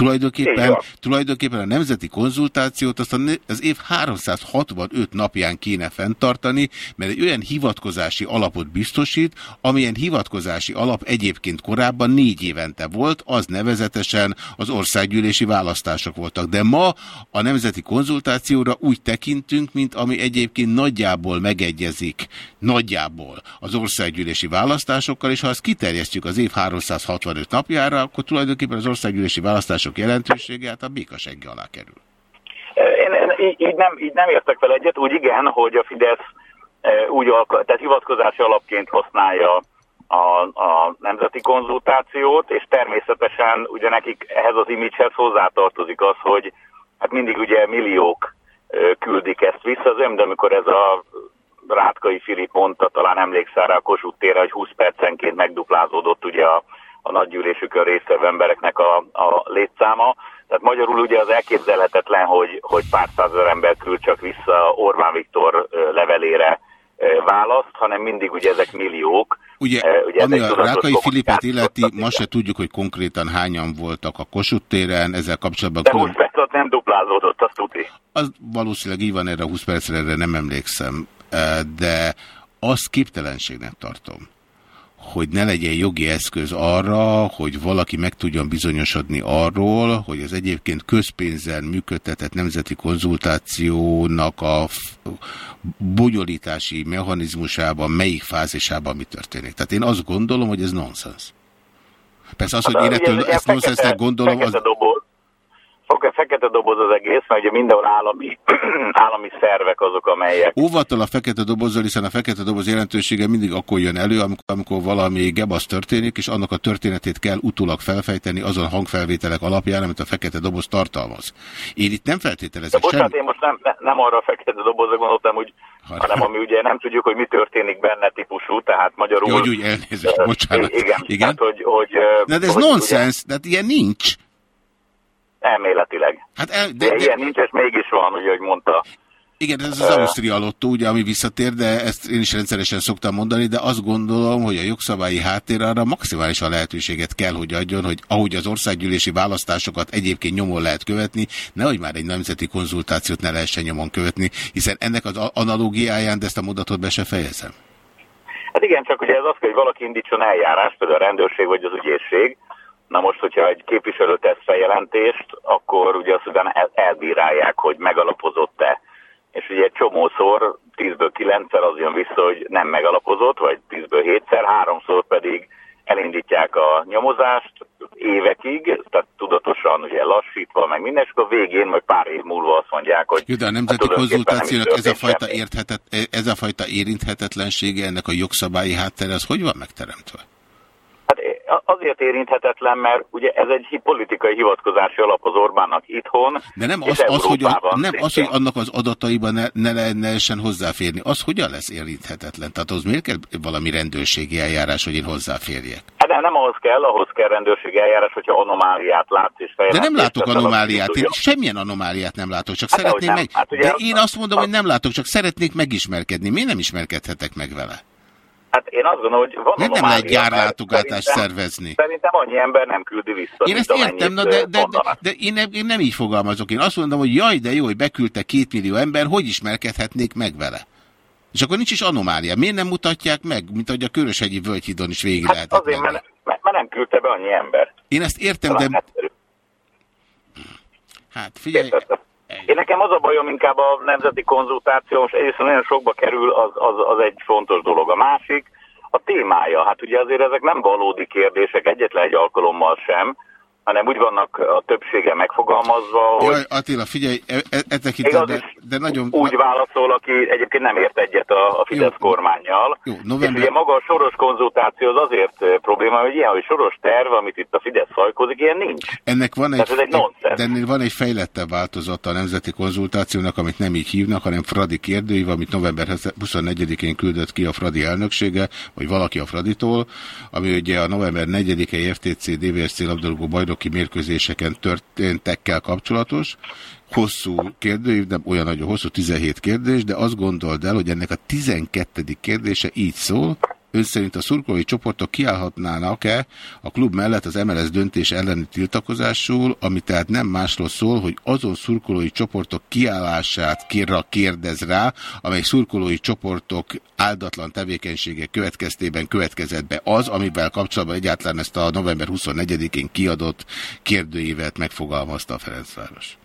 Tulajdonképpen, tulajdonképpen a nemzeti konzultációt azt az év 365 napján kéne fenntartani, mert egy olyan hivatkozási alapot biztosít, amilyen hivatkozási alap egyébként korábban négy évente volt, az nevezetesen az országgyűlési választások voltak. De ma a nemzeti konzultációra úgy tekintünk, mint ami egyébként nagyjából megegyezik, nagyjából. Az országgyűlési választásokkal, és ha azt kiterjesztjük az év 365 napjára, akkor tulajdonképpen az országgyűlési választások jelentősége hát a békasegge alá kerül. Én, én így, nem, így nem értek fel egyet, úgy igen, hogy a Fidesz úgy alka, tehát hivatkozási alapként használja a, a nemzeti konzultációt, és természetesen ugye nekik ehhez az imidzshez hozzátartozik az, hogy hát mindig ugye milliók küldik ezt vissza, az de amikor ez a Rátkai Filip mondta, talán emlékszel rá a Kossuth térre, hogy 20 percenként megduplázódott ugye a, a nagygyűlésükön résztvevő embereknek a, a létszáma. Tehát magyarul ugye az elképzelhetetlen, hogy, hogy pár százezer ember küld csak vissza Orbán Viktor levelére választ, hanem mindig ugye ezek milliók. Ugye, ugye ami a Rákai Filipet illeti, ma se tudjuk, hogy konkrétan hányan voltak a Kossuth téren, ezzel kapcsolatban De külön, 20 perc alatt nem duplázódott, azt tudni. az valószínűleg így van erre a 20 percre, erre nem emlékszem, de azt képtelenségnek tartom, hogy ne legyen jogi eszköz arra, hogy valaki meg tudjon bizonyosodni arról, hogy az egyébként közpénzzel működtetett nemzeti konzultációnak a bonyolítási mechanizmusában, melyik fázisában mi történik. Tehát én azt gondolom, hogy ez nonsens. Persze az, hogy Hát, én ugye ettől ezt nonsensnek fekete- gondolom, az, Fekete doboz, Fekete- doboz az egész, mert ugye mindenhol állami, [CLEARS THROAT] állami szervek azok, amelyek Óvattal a fekete dobozzal, hiszen a fekete doboz jelentősége mindig akkor jön elő, amikor, amikor valami gebasz történik, és annak a történetét kell utólag felfejteni azon hangfelvételek alapján, amit a fekete doboz tartalmaz. Én itt nem feltételezek bocsánat, semmi. én most nem, ne- nem arra a fekete dobozra gondoltam, hogy, hanem ami ugye nem tudjuk, hogy mi történik benne típusú, tehát magyarul... Jó, hogy úgy elnézést, bocsánat. Igen, Igen? Tehát, hogy, hogy, Na, de ez nonsens, de hát ilyen nincs. Elméletileg. Hát el, De, de, ilyen nincs, és mégis van, ugye, hogy mondta. igen, ez az. Ausztria lottó, ugye, ami visszatér, de ezt én is rendszeresen szoktam mondani, de azt gondolom, hogy a jogszabályi háttér arra maximálisan lehetőséget kell, hogy adjon, hogy ahogy az országgyűlési választásokat egyébként nyomon lehet követni, nehogy már egy nemzeti konzultációt ne lehessen nyomon követni, hiszen ennek az a- analógiáján, de ezt a mondatot be se fejezem. Hát igen, csak ugye ez az, hogy valaki indítson eljárást, például a rendőrség vagy az ügyészség. Na most, hogyha egy képviselő tesz feljelentést, akkor ugye azt utána el, elbírálják, hogy megalapozott-e. És ugye egy csomószor, 10-ből 9-szer az jön vissza, hogy nem megalapozott, vagy 10-ből 7-szer, háromszor pedig elindítják a nyomozást, évekig, tehát tudatosan ugye lassítva, meg minden, és akkor végén, majd pár év múlva azt mondják, hogy... Jó, de a nemzeti hát konzultációnak ez a, fajta érthetet, ez a fajta érinthetetlensége, ennek a jogszabályi háttere, az hogy van megteremtve? Azért érinthetetlen, mert ugye ez egy politikai hivatkozási alap az Orbánnak itthon, De nem az, az, hogy, a, nem az, hogy annak az adataiban ne, ne, le- ne lehessen hozzáférni. Az hogyan lesz érinthetetlen? Tehát az miért kell valami rendőrségi eljárás, hogy én hozzáférjek? Hát nem, nem ahhoz kell, ahhoz kell rendőrségi eljárás, hogyha anomáliát látsz és De nem látok anomáliát, én semmilyen anomáliát nem látok, csak Hát szeretnék dehogy meg... Hát ugye De én azt mondom, hogy nem látok, csak szeretnék megismerkedni. Miért nem ismerkedhetek meg vele? Hát én azt gondolom, hogy van Miért nem lehet gyárlátogatást szervezni? Szerintem annyi ember nem küldi vissza, Én ezt értem, na de, de, de, de én, nem, én nem így fogalmazok. Én azt mondom, hogy jaj, de jó, hogy beküldte két millió ember, hogy ismerkedhetnék meg vele? És akkor nincs is anomália. Miért nem mutatják meg, mint ahogy a Köröshegyi Völgyhidon is végig Hát lehetett azért, mert, mert, mert nem küldte be annyi ember. Én ezt értem, de... Hát figyelj, Én nekem az a bajom inkább a nemzeti konzultáció, most egyrészt nagyon sokba kerül, az, az, az egy fontos dolog. A másik, a témája. Hát ugye azért ezek nem valódi kérdések egyetlen egy alkalommal sem, hanem úgy vannak a többsége megfogalmazva, hogy Jaj, Attila, figyelj, e, e, e tekintetben, de nagyon... úgy válaszol, aki egyébként nem ért egyet a, a Fidesz kormányjal. Jó, És november... ugye maga a soros konzultáció az azért probléma, hogy ilyen, hogy soros terv, amit itt a Fidesz szajkozik, ilyen nincs. Ennek van egy, Tehát ez egy nonsens. de ennél van egy fejlettebb változata a nemzeti konzultációnak, amit nem így hívnak, hanem Fradi kérdőív, amit november 24-én küldött ki a Fradi elnöksége, vagy valaki a Fraditól, ami ugye a november 4-i FTC DVSC labdarúgó bajnoki mérkőzéseken történtekkel kapcsolatos. Hosszú kérdőív, nem olyan nagyon hosszú, 17 kérdés, de azt gondold el, hogy ennek a 12. kérdése így szól, Ön szerint a szurkolói csoportok kiállhatnának-e a klub mellett az MLS döntés elleni tiltakozásul, ami tehát nem másról szól, hogy azon szurkolói csoportok kiállását kérra kérdez rá, amely szurkolói csoportok áldatlan tevékenysége következtében következett be az, amivel kapcsolatban egyáltalán ezt a november 24-én kiadott kérdőívet megfogalmazta a Ferencváros.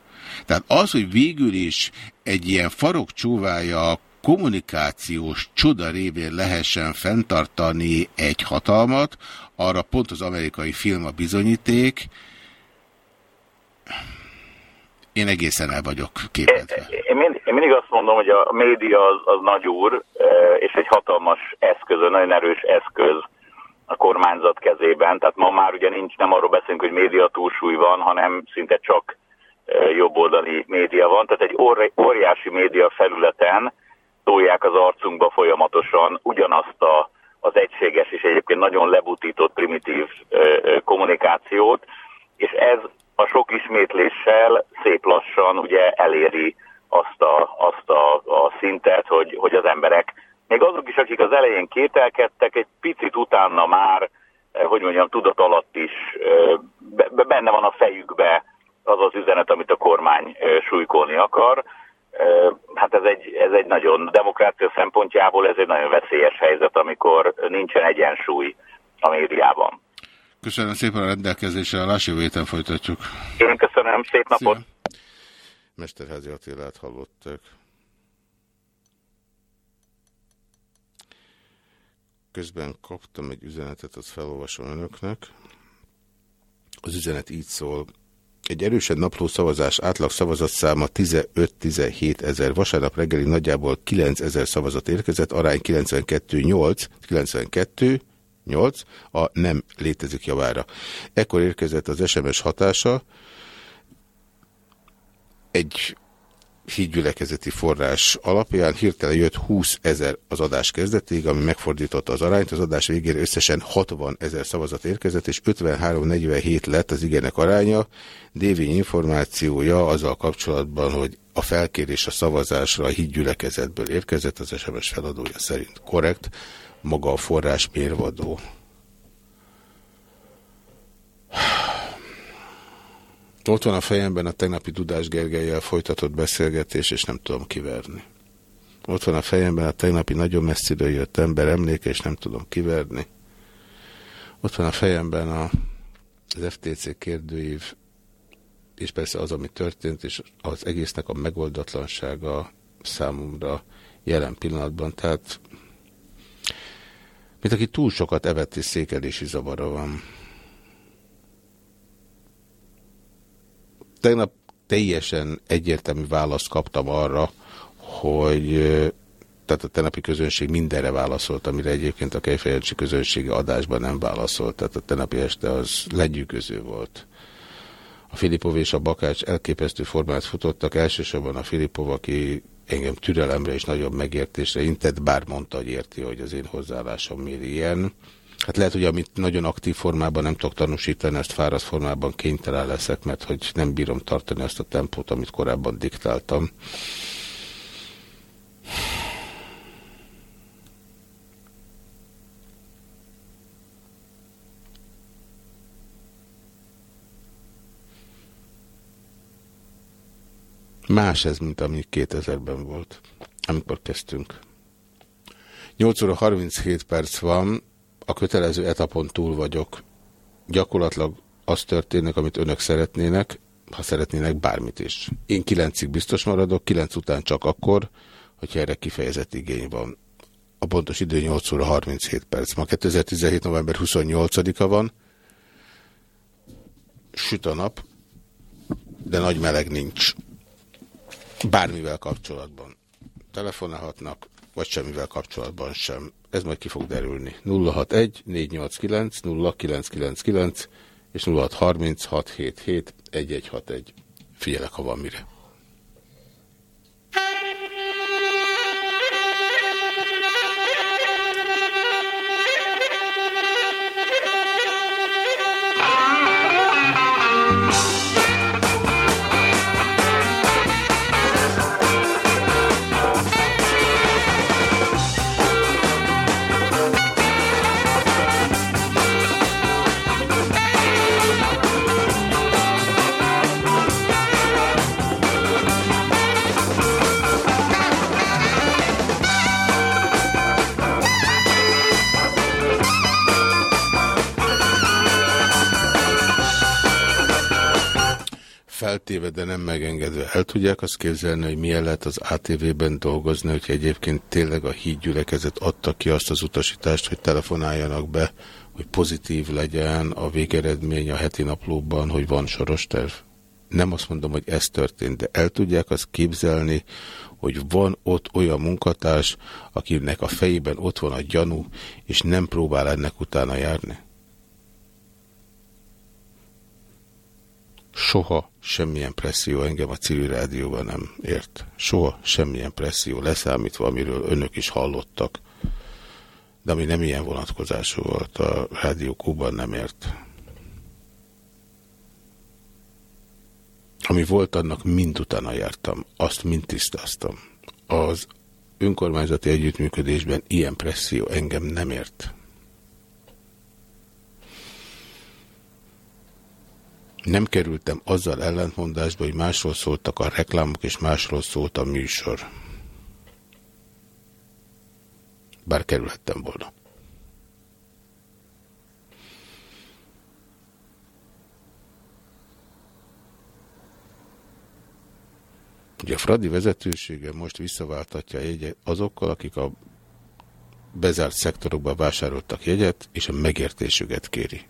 Tehát az, hogy végül is egy ilyen farokcsóvája kommunikációs csoda révén lehessen fenntartani egy hatalmat, arra pont az amerikai film a bizonyíték. Én egészen el vagyok képedve. Én, én mindig azt mondom, hogy a média az, az nagy úr, eh, és egy hatalmas eszköz, egy nagyon erős eszköz a kormányzat kezében. Tehát ma már ugye nincs, nem arról beszélünk, hogy média túlsúly van, hanem szinte csak eh, jobboldali média van. Tehát egy óri- óriási média felületen tolják az arcunkba folyamatosan ugyanazt a, az egységes és egyébként nagyon lebutított primitív kommunikációt, és ez a sok ismétléssel szép lassan ugye eléri azt a, azt a, a szintet, hogy, hogy az emberek, még azok is, akik az elején kételkedtek, egy picit utána már, hogy mondjam, tudat alatt is be- be- benne van a fejükbe az az üzenet, amit a kormány súlykolni akar. Hát ez egy, ez egy nagyon, demokrácia szempontjából ez egy nagyon veszélyes helyzet, amikor nincsen egyensúly a médiában. Köszönöm szépen a rendelkezésre, a lássó héten folytatjuk. Én köszönöm, szép napot! Mesterházi Attilát hallottak. Közben kaptam egy üzenetet, azt felolvasom önöknek. Az üzenet így szól. Egy erősen napló szavazás átlag szavazatszáma 15-17 ezer. Vasárnap reggeli nagyjából 9 ezer szavazat érkezett, arány 92-8, 92 8, a nem létezik javára. Ekkor érkezett az SMS hatása, egy hídgyülekezeti forrás alapján hirtelen jött 20 ezer az adás kezdetig, ami megfordította az arányt. Az adás végére összesen 60 ezer szavazat érkezett, és 53-47 lett az igenek aránya. Dévény információja azzal kapcsolatban, hogy a felkérés a szavazásra a hídgyülekezetből érkezett, az SMS feladója szerint korrekt, maga a forrás mérvadó. Ott van a fejemben a tegnapi Dudás Gergelyel folytatott beszélgetés, és nem tudom kiverni. Ott van a fejemben a tegnapi nagyon messziről jött ember emléke, és nem tudom kiverni. Ott van a fejemben a, az FTC kérdőív, és persze az, ami történt, és az egésznek a megoldatlansága számomra jelen pillanatban. Tehát, mint aki túl sokat evett és székelési zavara van. Tegnap teljesen egyértelmű választ kaptam arra, hogy tehát a tenapi közönség mindenre válaszolt, amire egyébként a Kejfejancsi közönségi adásban nem válaszolt. Tehát a tenapi este az legyűgöző volt. A Filipov és a Bakács elképesztő formát futottak, elsősorban a Filipov, aki engem türelemre és nagyobb megértésre intett, bár mondta, hogy érti, hogy az én hozzáállásom miért ilyen. Hát lehet, hogy amit nagyon aktív formában nem tudok tanúsítani, ezt fáradt formában kénytelen leszek, mert hogy nem bírom tartani azt a tempót, amit korábban diktáltam. Más ez, mint ami 2000-ben volt, amikor kezdtünk. 8 óra 37 perc van, a kötelező etapon túl vagyok. Gyakorlatilag az történik, amit önök szeretnének, ha szeretnének bármit is. Én 9-ig biztos maradok, 9 után csak akkor, hogyha erre kifejezett igény van. A pontos idő 8 óra 37 perc. Ma 2017. november 28-a van. Süt a nap, de nagy meleg nincs. Bármivel kapcsolatban. Telefonálhatnak, vagy semmivel kapcsolatban sem. Ez majd ki fog derülni. 061 489 0999 és 0630 677 1161. Figyelek, ha van mire. Feltéve, de nem megengedve. El tudják azt képzelni, hogy milyen lehet az ATV-ben dolgozni, hogyha egyébként tényleg a hídgyülekezet adta ki azt az utasítást, hogy telefonáljanak be, hogy pozitív legyen a végeredmény a heti naplóban, hogy van soros terv? Nem azt mondom, hogy ez történt, de el tudják azt képzelni, hogy van ott olyan munkatárs, akinek a fejében ott van a gyanú, és nem próbál ennek utána járni? Soha semmilyen presszió engem a civil rádióban nem ért. Soha semmilyen presszió, leszámítva, amiről önök is hallottak. De ami nem ilyen vonatkozású volt, a Rádió Kúban nem ért. Ami volt, annak mind utána jártam. Azt mind tisztáztam. Az önkormányzati együttműködésben ilyen presszió engem nem ért. Nem kerültem azzal ellentmondásba, hogy másról szóltak a reklámok, és másról szólt a műsor. Bár kerülhettem volna. Ugye a Fradi vezetősége most visszaváltatja jegyet azokkal, akik a bezárt szektorokba vásároltak jegyet, és a megértésüket kéri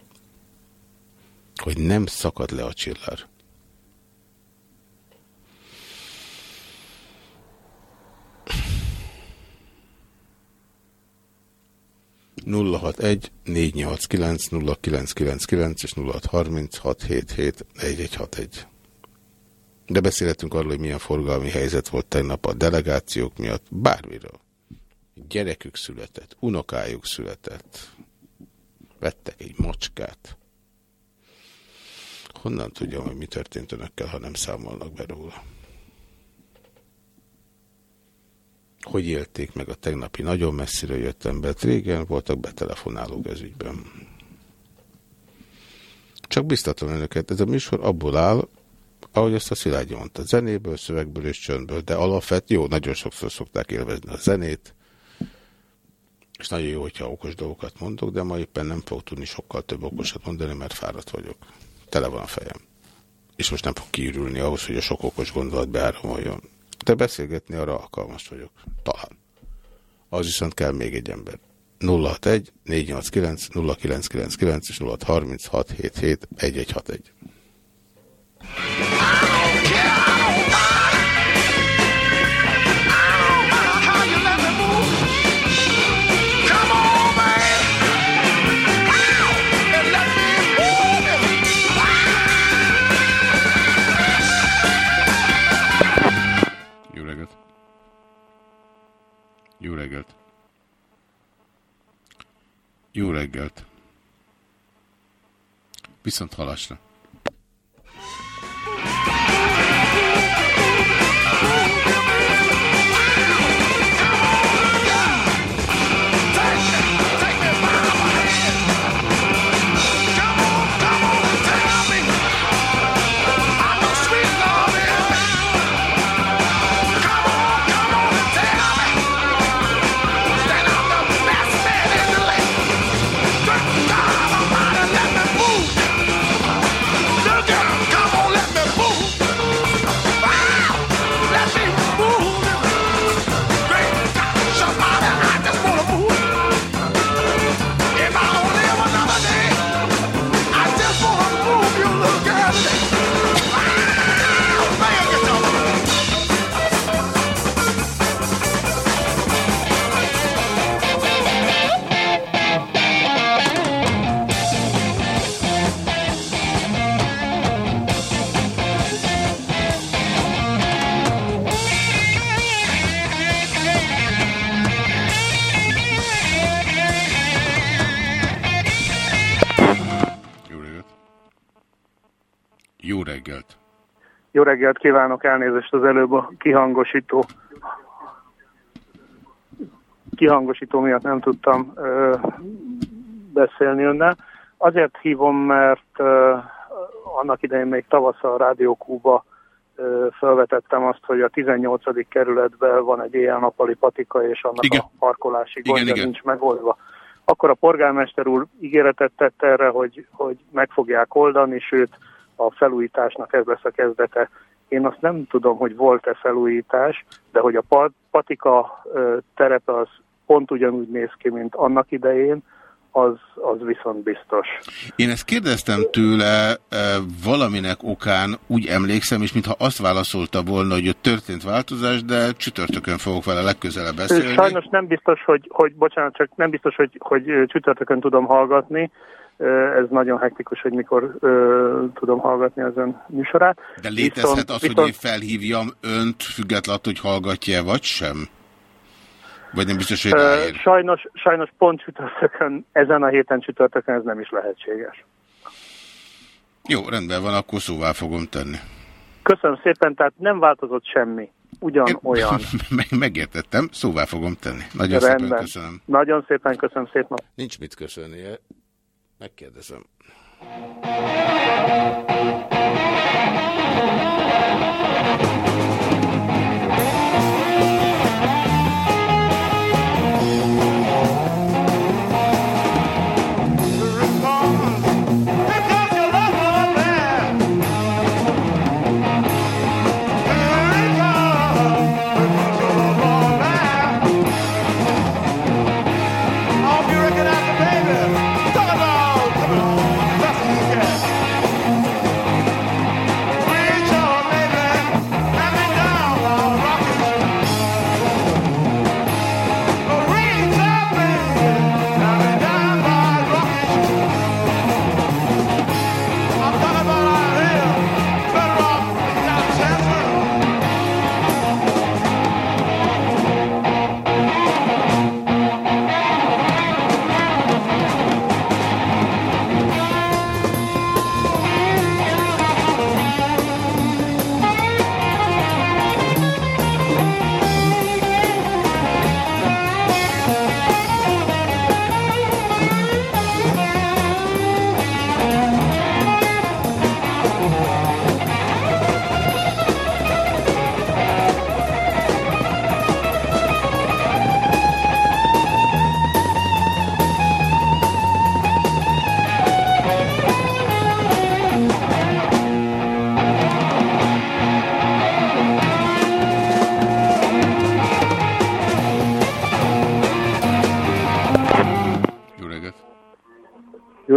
hogy nem szakad le a csillár. nulla egy négy nyolc kilenc nulla kilenc kilenc kilenc és nulla harminc hat hét hét egy egy hat egy. De beszélhetünk arról, hogy milyen forgalmi helyzet volt tegnap a delegációk miatt, bármiről. Gyerekük született, unokájuk született, vettek egy macskát. Honnan tudjam, hogy mi történt önökkel, ha nem számolnak be róla? Hogy élték meg a tegnapi nagyon messzire jött embert? Régen voltak betelefonálók ez ügyben. Csak biztatom önöket, ez a műsor abból áll, ahogy ezt a Szilágyi mondta, zenéből, szövegből és csöndből, de alapvet, jó, nagyon sokszor szokták élvezni a zenét, és nagyon jó, hogyha okos dolgokat mondok, de ma éppen nem fog tudni sokkal több okosat mondani, mert fáradt vagyok tele van a fejem. És most nem fog kiürülni ahhoz, hogy a sok okos gondolat beáramoljon. De beszélgetni arra alkalmas vagyok. Talán. Az viszont kell még egy ember. 061 489 0999 és Jó reggelt! Jó reggelt! Viszont halásra! Jó reggelt kívánok, elnézést az előbb a kihangosító kihangosító miatt nem tudtam ö, beszélni önnel. Azért hívom, mert ö, annak idején még tavasszal a Rádió Kúba ö, felvetettem azt, hogy a 18. kerületben van egy éjjel-nappali patika, és annak Igen. a parkolási gondja igen. nincs megoldva. Akkor a polgármester úr ígéretet tett erre, hogy, hogy meg fogják oldani, sőt a felújításnak ez lesz a kezdete. Én azt nem tudom, hogy volt-e felújítás, de hogy a pa- patika terepe az pont ugyanúgy néz ki, mint annak idején, az, az viszont biztos. Én ezt kérdeztem tőle e, valaminek okán, úgy emlékszem, és mintha azt válaszolta volna, hogy ott történt változás, de csütörtökön fogok vele legközelebb beszélni. Sajnos nem biztos, hogy, hogy bocsánat, csak nem biztos, hogy, hogy csütörtökön tudom hallgatni. Ez nagyon hektikus, hogy mikor ö, tudom hallgatni az ön műsorát. De létezhet Viszont- az, hogy viszont- én felhívjam önt, függetlenül, attól, hogy hallgatja vagy sem? Vagy nem biztos, hogy Ö, ráér? Sajnos, sajnos pont csütörtökön, ezen a héten csütörtökön ez nem is lehetséges. Jó, rendben van, akkor szóvá fogom tenni. Köszönöm szépen, tehát nem változott semmi. Ugyan olyan. [LAUGHS] Meg, megértettem, szóvá fogom tenni. Nagyon szépen Rendben. köszönöm. Nagyon szépen köszönöm, szép nap. Nincs mit köszönnie. Megkérdezem.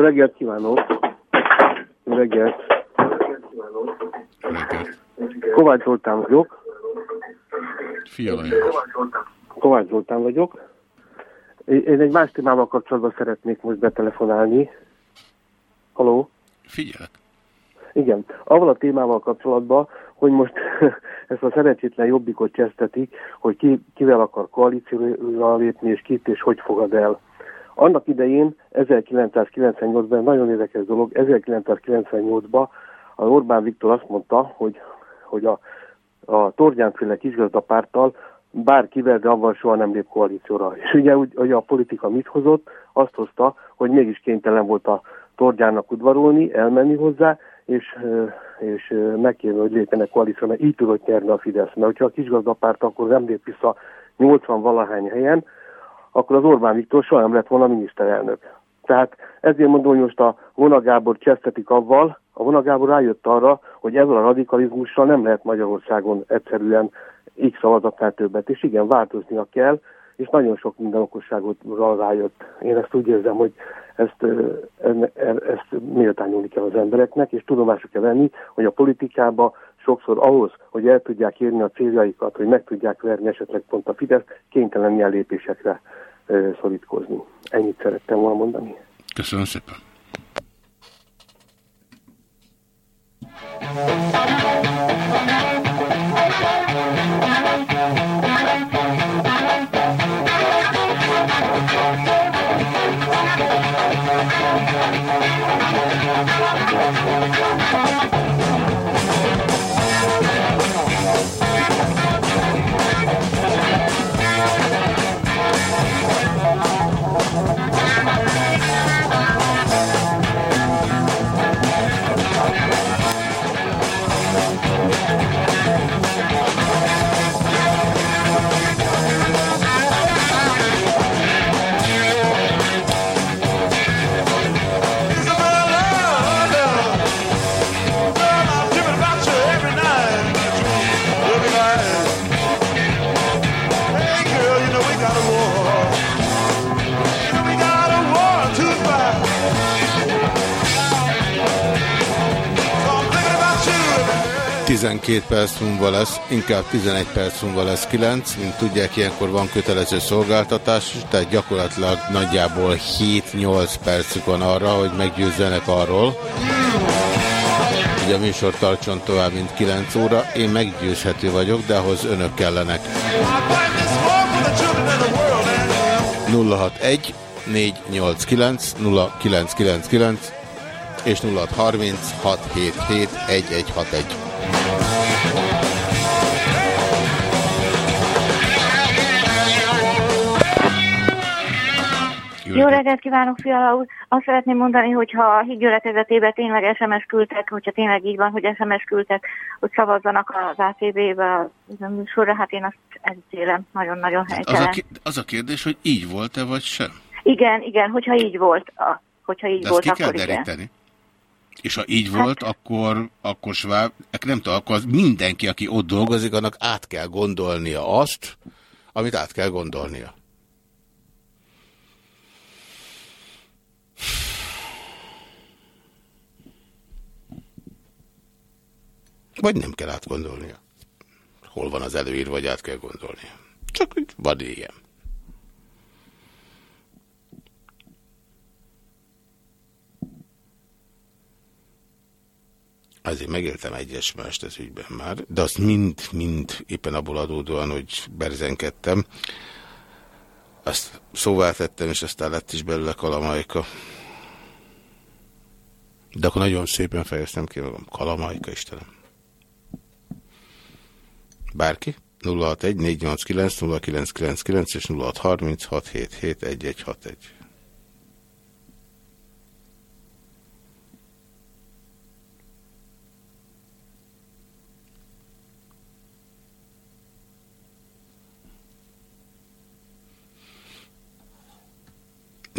Reggelt kívánok! Jó reggelt! Reggelt. Kovács Zoltán vagyok. Fiala János. Kovács Zoltán vagyok. Én én egy más témával kapcsolatban szeretnék most betelefonálni. Haló? Figyelek. Igen, avval a témával kapcsolatban, hogy most [LAUGHS] ezt a szerencsétlen jobbikot csesztetik, hogy ki, kivel akar koalícióra lépni, és kit és hogy fogad el. Annak idején 1998-ban nagyon érdekes dolog, 1998-ban a Orbán Viktor azt mondta, hogy, hogy a, a Torgyánféle kisgazdapárttal bárkivel, de avval soha nem lép koalícióra. És ugye úgy, hogy a politika mit hozott, azt hozta, hogy mégis kénytelen volt a Tordjának udvarolni, elmenni hozzá, és, és megkérni, hogy lépjenek koalícióra, mert így tudott nyerni a Fidesz. Mert hogyha a kisgazdapárt akkor nem lép vissza 80 valahány helyen, akkor az Orbán Viktor soha nem lett volna miniszterelnök. Tehát ezért mondom, hogy most a Vona Gábor csesztetik avval, a Vona rájött arra, hogy ezzel a radikalizmussal nem lehet Magyarországon egyszerűen X szavazatnál többet. És igen, változnia kell, és nagyon sok minden okosságot rájött. Én ezt úgy érzem, hogy ezt, ezt méltányolni kell az embereknek, és tudomásra kell venni, hogy a politikába sokszor ahhoz, hogy el tudják érni a céljaikat, hogy meg tudják verni esetleg pont a Fidesz, kénytelen ilyen lépésekre szorítkozni. Ennyit szerettem volna mondani. Köszönöm szépen. Tizenkét perc múlva lesz, inkább 11 perc múlva lesz 9, mint tudják, ilyenkor van kötelező szolgáltatás, tehát gyakorlatilag nagyjából 7-8 percük van arra, hogy meggyőzzenek arról, hogy a műsor tartson tovább, mint 9 óra. Én meggyőzhető vagyok, de ahhoz önök kellenek. 061 489 0999 és 0630 677 1161. Jó reggelt kívánok, Fiala úr! Azt szeretném mondani, hogy ha a hídgyülekezetében tényleg SMS küldtek, hogyha tényleg így van, hogy SMS küldtek, hogy szavazzanak az ATV-be a műsorra, hát én azt elítélem, nagyon-nagyon helytelen. Az a, az a kérdés, hogy így volt-e, vagy sem? Igen, igen, hogyha így volt, a, hogyha így De volt, ki kell akkor deríteni. És ha így volt, hát, akkor, akkor Schwab, nem tudom, akkor mindenki, aki ott dolgozik, annak át kell gondolnia azt, amit át kell gondolnia. Vagy nem kell átgondolnia. Hol van az előír, vagy át kell gondolnia. Csak hogy van ilyen. Azért megéltem egyes mást az ügyben már, de azt mind-mind éppen abból adódóan, hogy berzenkedtem. Azt szóvá tettem, és aztán lett is belőle kalamajka. De akkor nagyon szépen fejeztem ki magam. Kalamajka, Istenem. Bárki? 061 489 0999 és 0630 677 1161.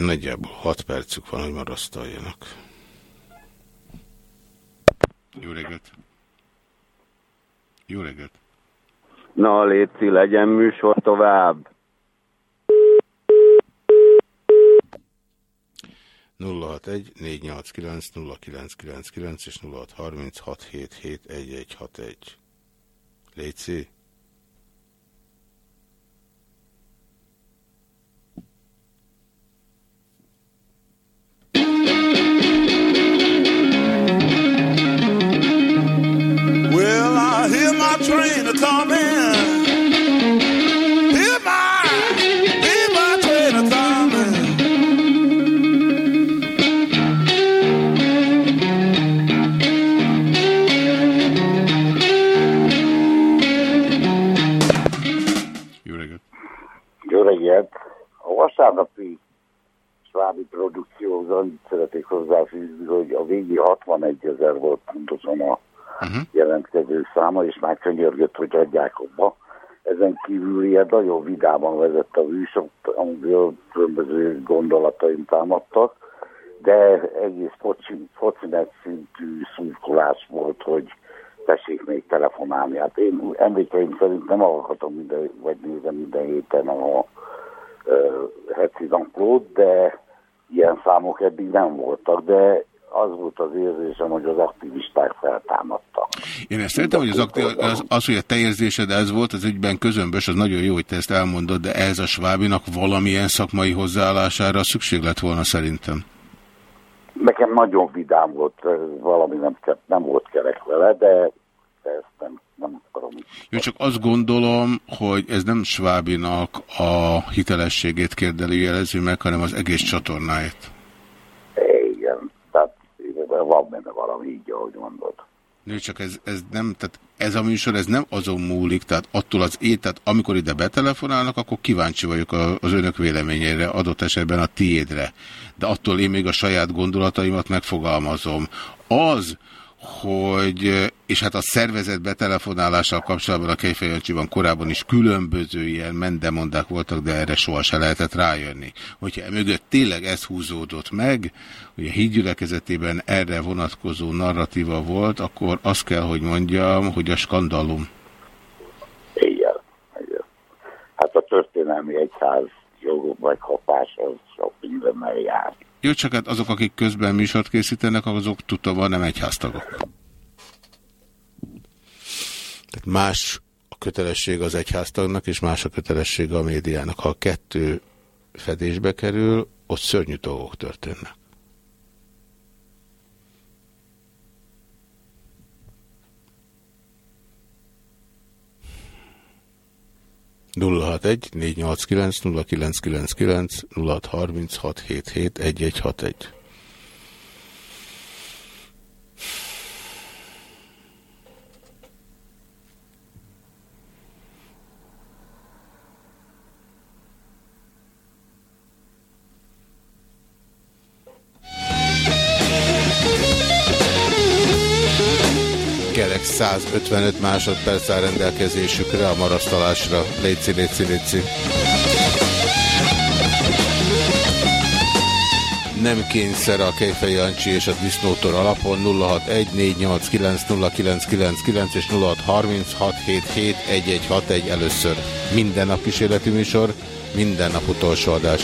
Nagyjából 6 percük van, hogy marasztaljanak. Jó reggelt! Jó reggelt! Na, Léci, legyen műsor tovább. 061 489 0999 és 0630 677 1161. Léci. Jó reggelt! Jó reggelt! A vasárnapi svábi produkcióhoz annyit szeretnék hozzáfűzni, hogy a végé 61 ezer volt pontosan a uh-huh. jelentkező száma, és már könyörgött, hogy adják abba. Ezen kívül ilyen nagyon vidáman vezett a műsor, amiből különböző gondolataim támadtak, de egész foci, focinet szintű szurkolás volt, hogy tessék még telefonálni. Hát én emlékeim szerint nem hallgatom minden, vagy nézem minden héten a heti naplót, de ilyen számok eddig nem voltak, de az volt az érzésem, hogy az aktivisták feltámadtak. Én ezt szeretem, hogy az, az, az, hogy a te érzésed ez volt, az ügyben közömbös, az nagyon jó, hogy te ezt elmondod, de ez a Svábinak valamilyen szakmai hozzáállására szükség lett volna szerintem. Nekem nagyon vidám volt, valami nem, nem volt kerek vele, de ezt nem, nem akarom. Jó, csak azt gondolom, hogy ez nem Svábinak a hitelességét kérdelőjelező meg, hanem az egész csatornáit. Van benne valami így, ahogy mondod. Nő, csak ez, ez nem, tehát ez a műsor, ez nem azon múlik, tehát attól az ét, tehát amikor ide betelefonálnak, akkor kíváncsi vagyok az önök véleményére, adott esetben a tiédre. De attól én még a saját gondolataimat megfogalmazom. Az, hogy, és hát a szervezet betelefonálással kapcsolatban a Kejfejancsiban korábban is különböző ilyen mendemondák voltak, de erre soha se lehetett rájönni. Hogyha mögött tényleg ez húzódott meg, hogy a hídgyülekezetében erre vonatkozó narratíva volt, akkor azt kell, hogy mondjam, hogy a skandalum. Igen, igen. Hát a történelmi egyház jogok vagy kapás az sok mindennel jár. Jó, csak hát azok, akik közben műsort készítenek, azok tudva nem egyháztagok. Tehát más a kötelesség az egyháztagnak, és más a kötelesség a médiának. Ha a kettő fedésbe kerül, ott szörnyű dolgok történnek. 061 489 0999 0636 77 1161 155 másodperc áll rendelkezésükre a marasztalásra. Léci, léci, léci. Nem kényszer a Kejfej Jancsi és a Disznótor alapon 0614890999 és 0636771161 először. Minden nap kísérleti műsor, minden nap utolsó adás.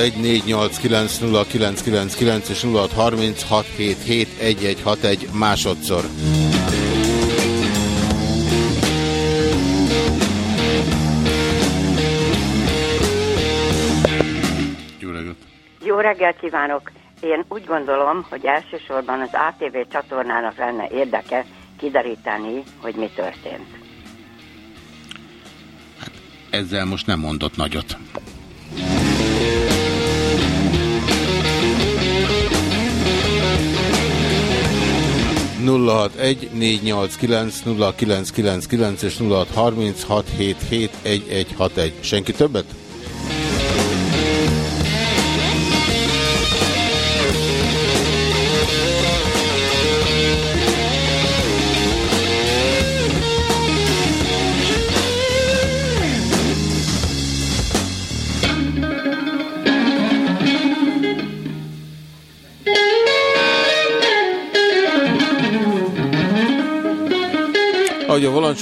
0614890999 és 0636771161 másodszor. Jó reggelt! Jó reggelt kívánok! Én úgy gondolom, hogy elsősorban az ATV csatornának lenne érdeke kideríteni, hogy mi történt. Hát ezzel most nem mondott nagyot. 061 és 0636771161. Senki többet?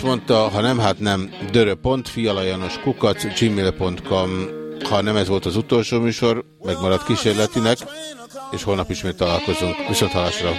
Volancs mondta, ha nem, hát nem, dörö.fialajanos kukac, gmail.com ha nem ez volt az utolsó műsor, megmaradt kísérletinek, és holnap ismét találkozunk. Viszont halásra!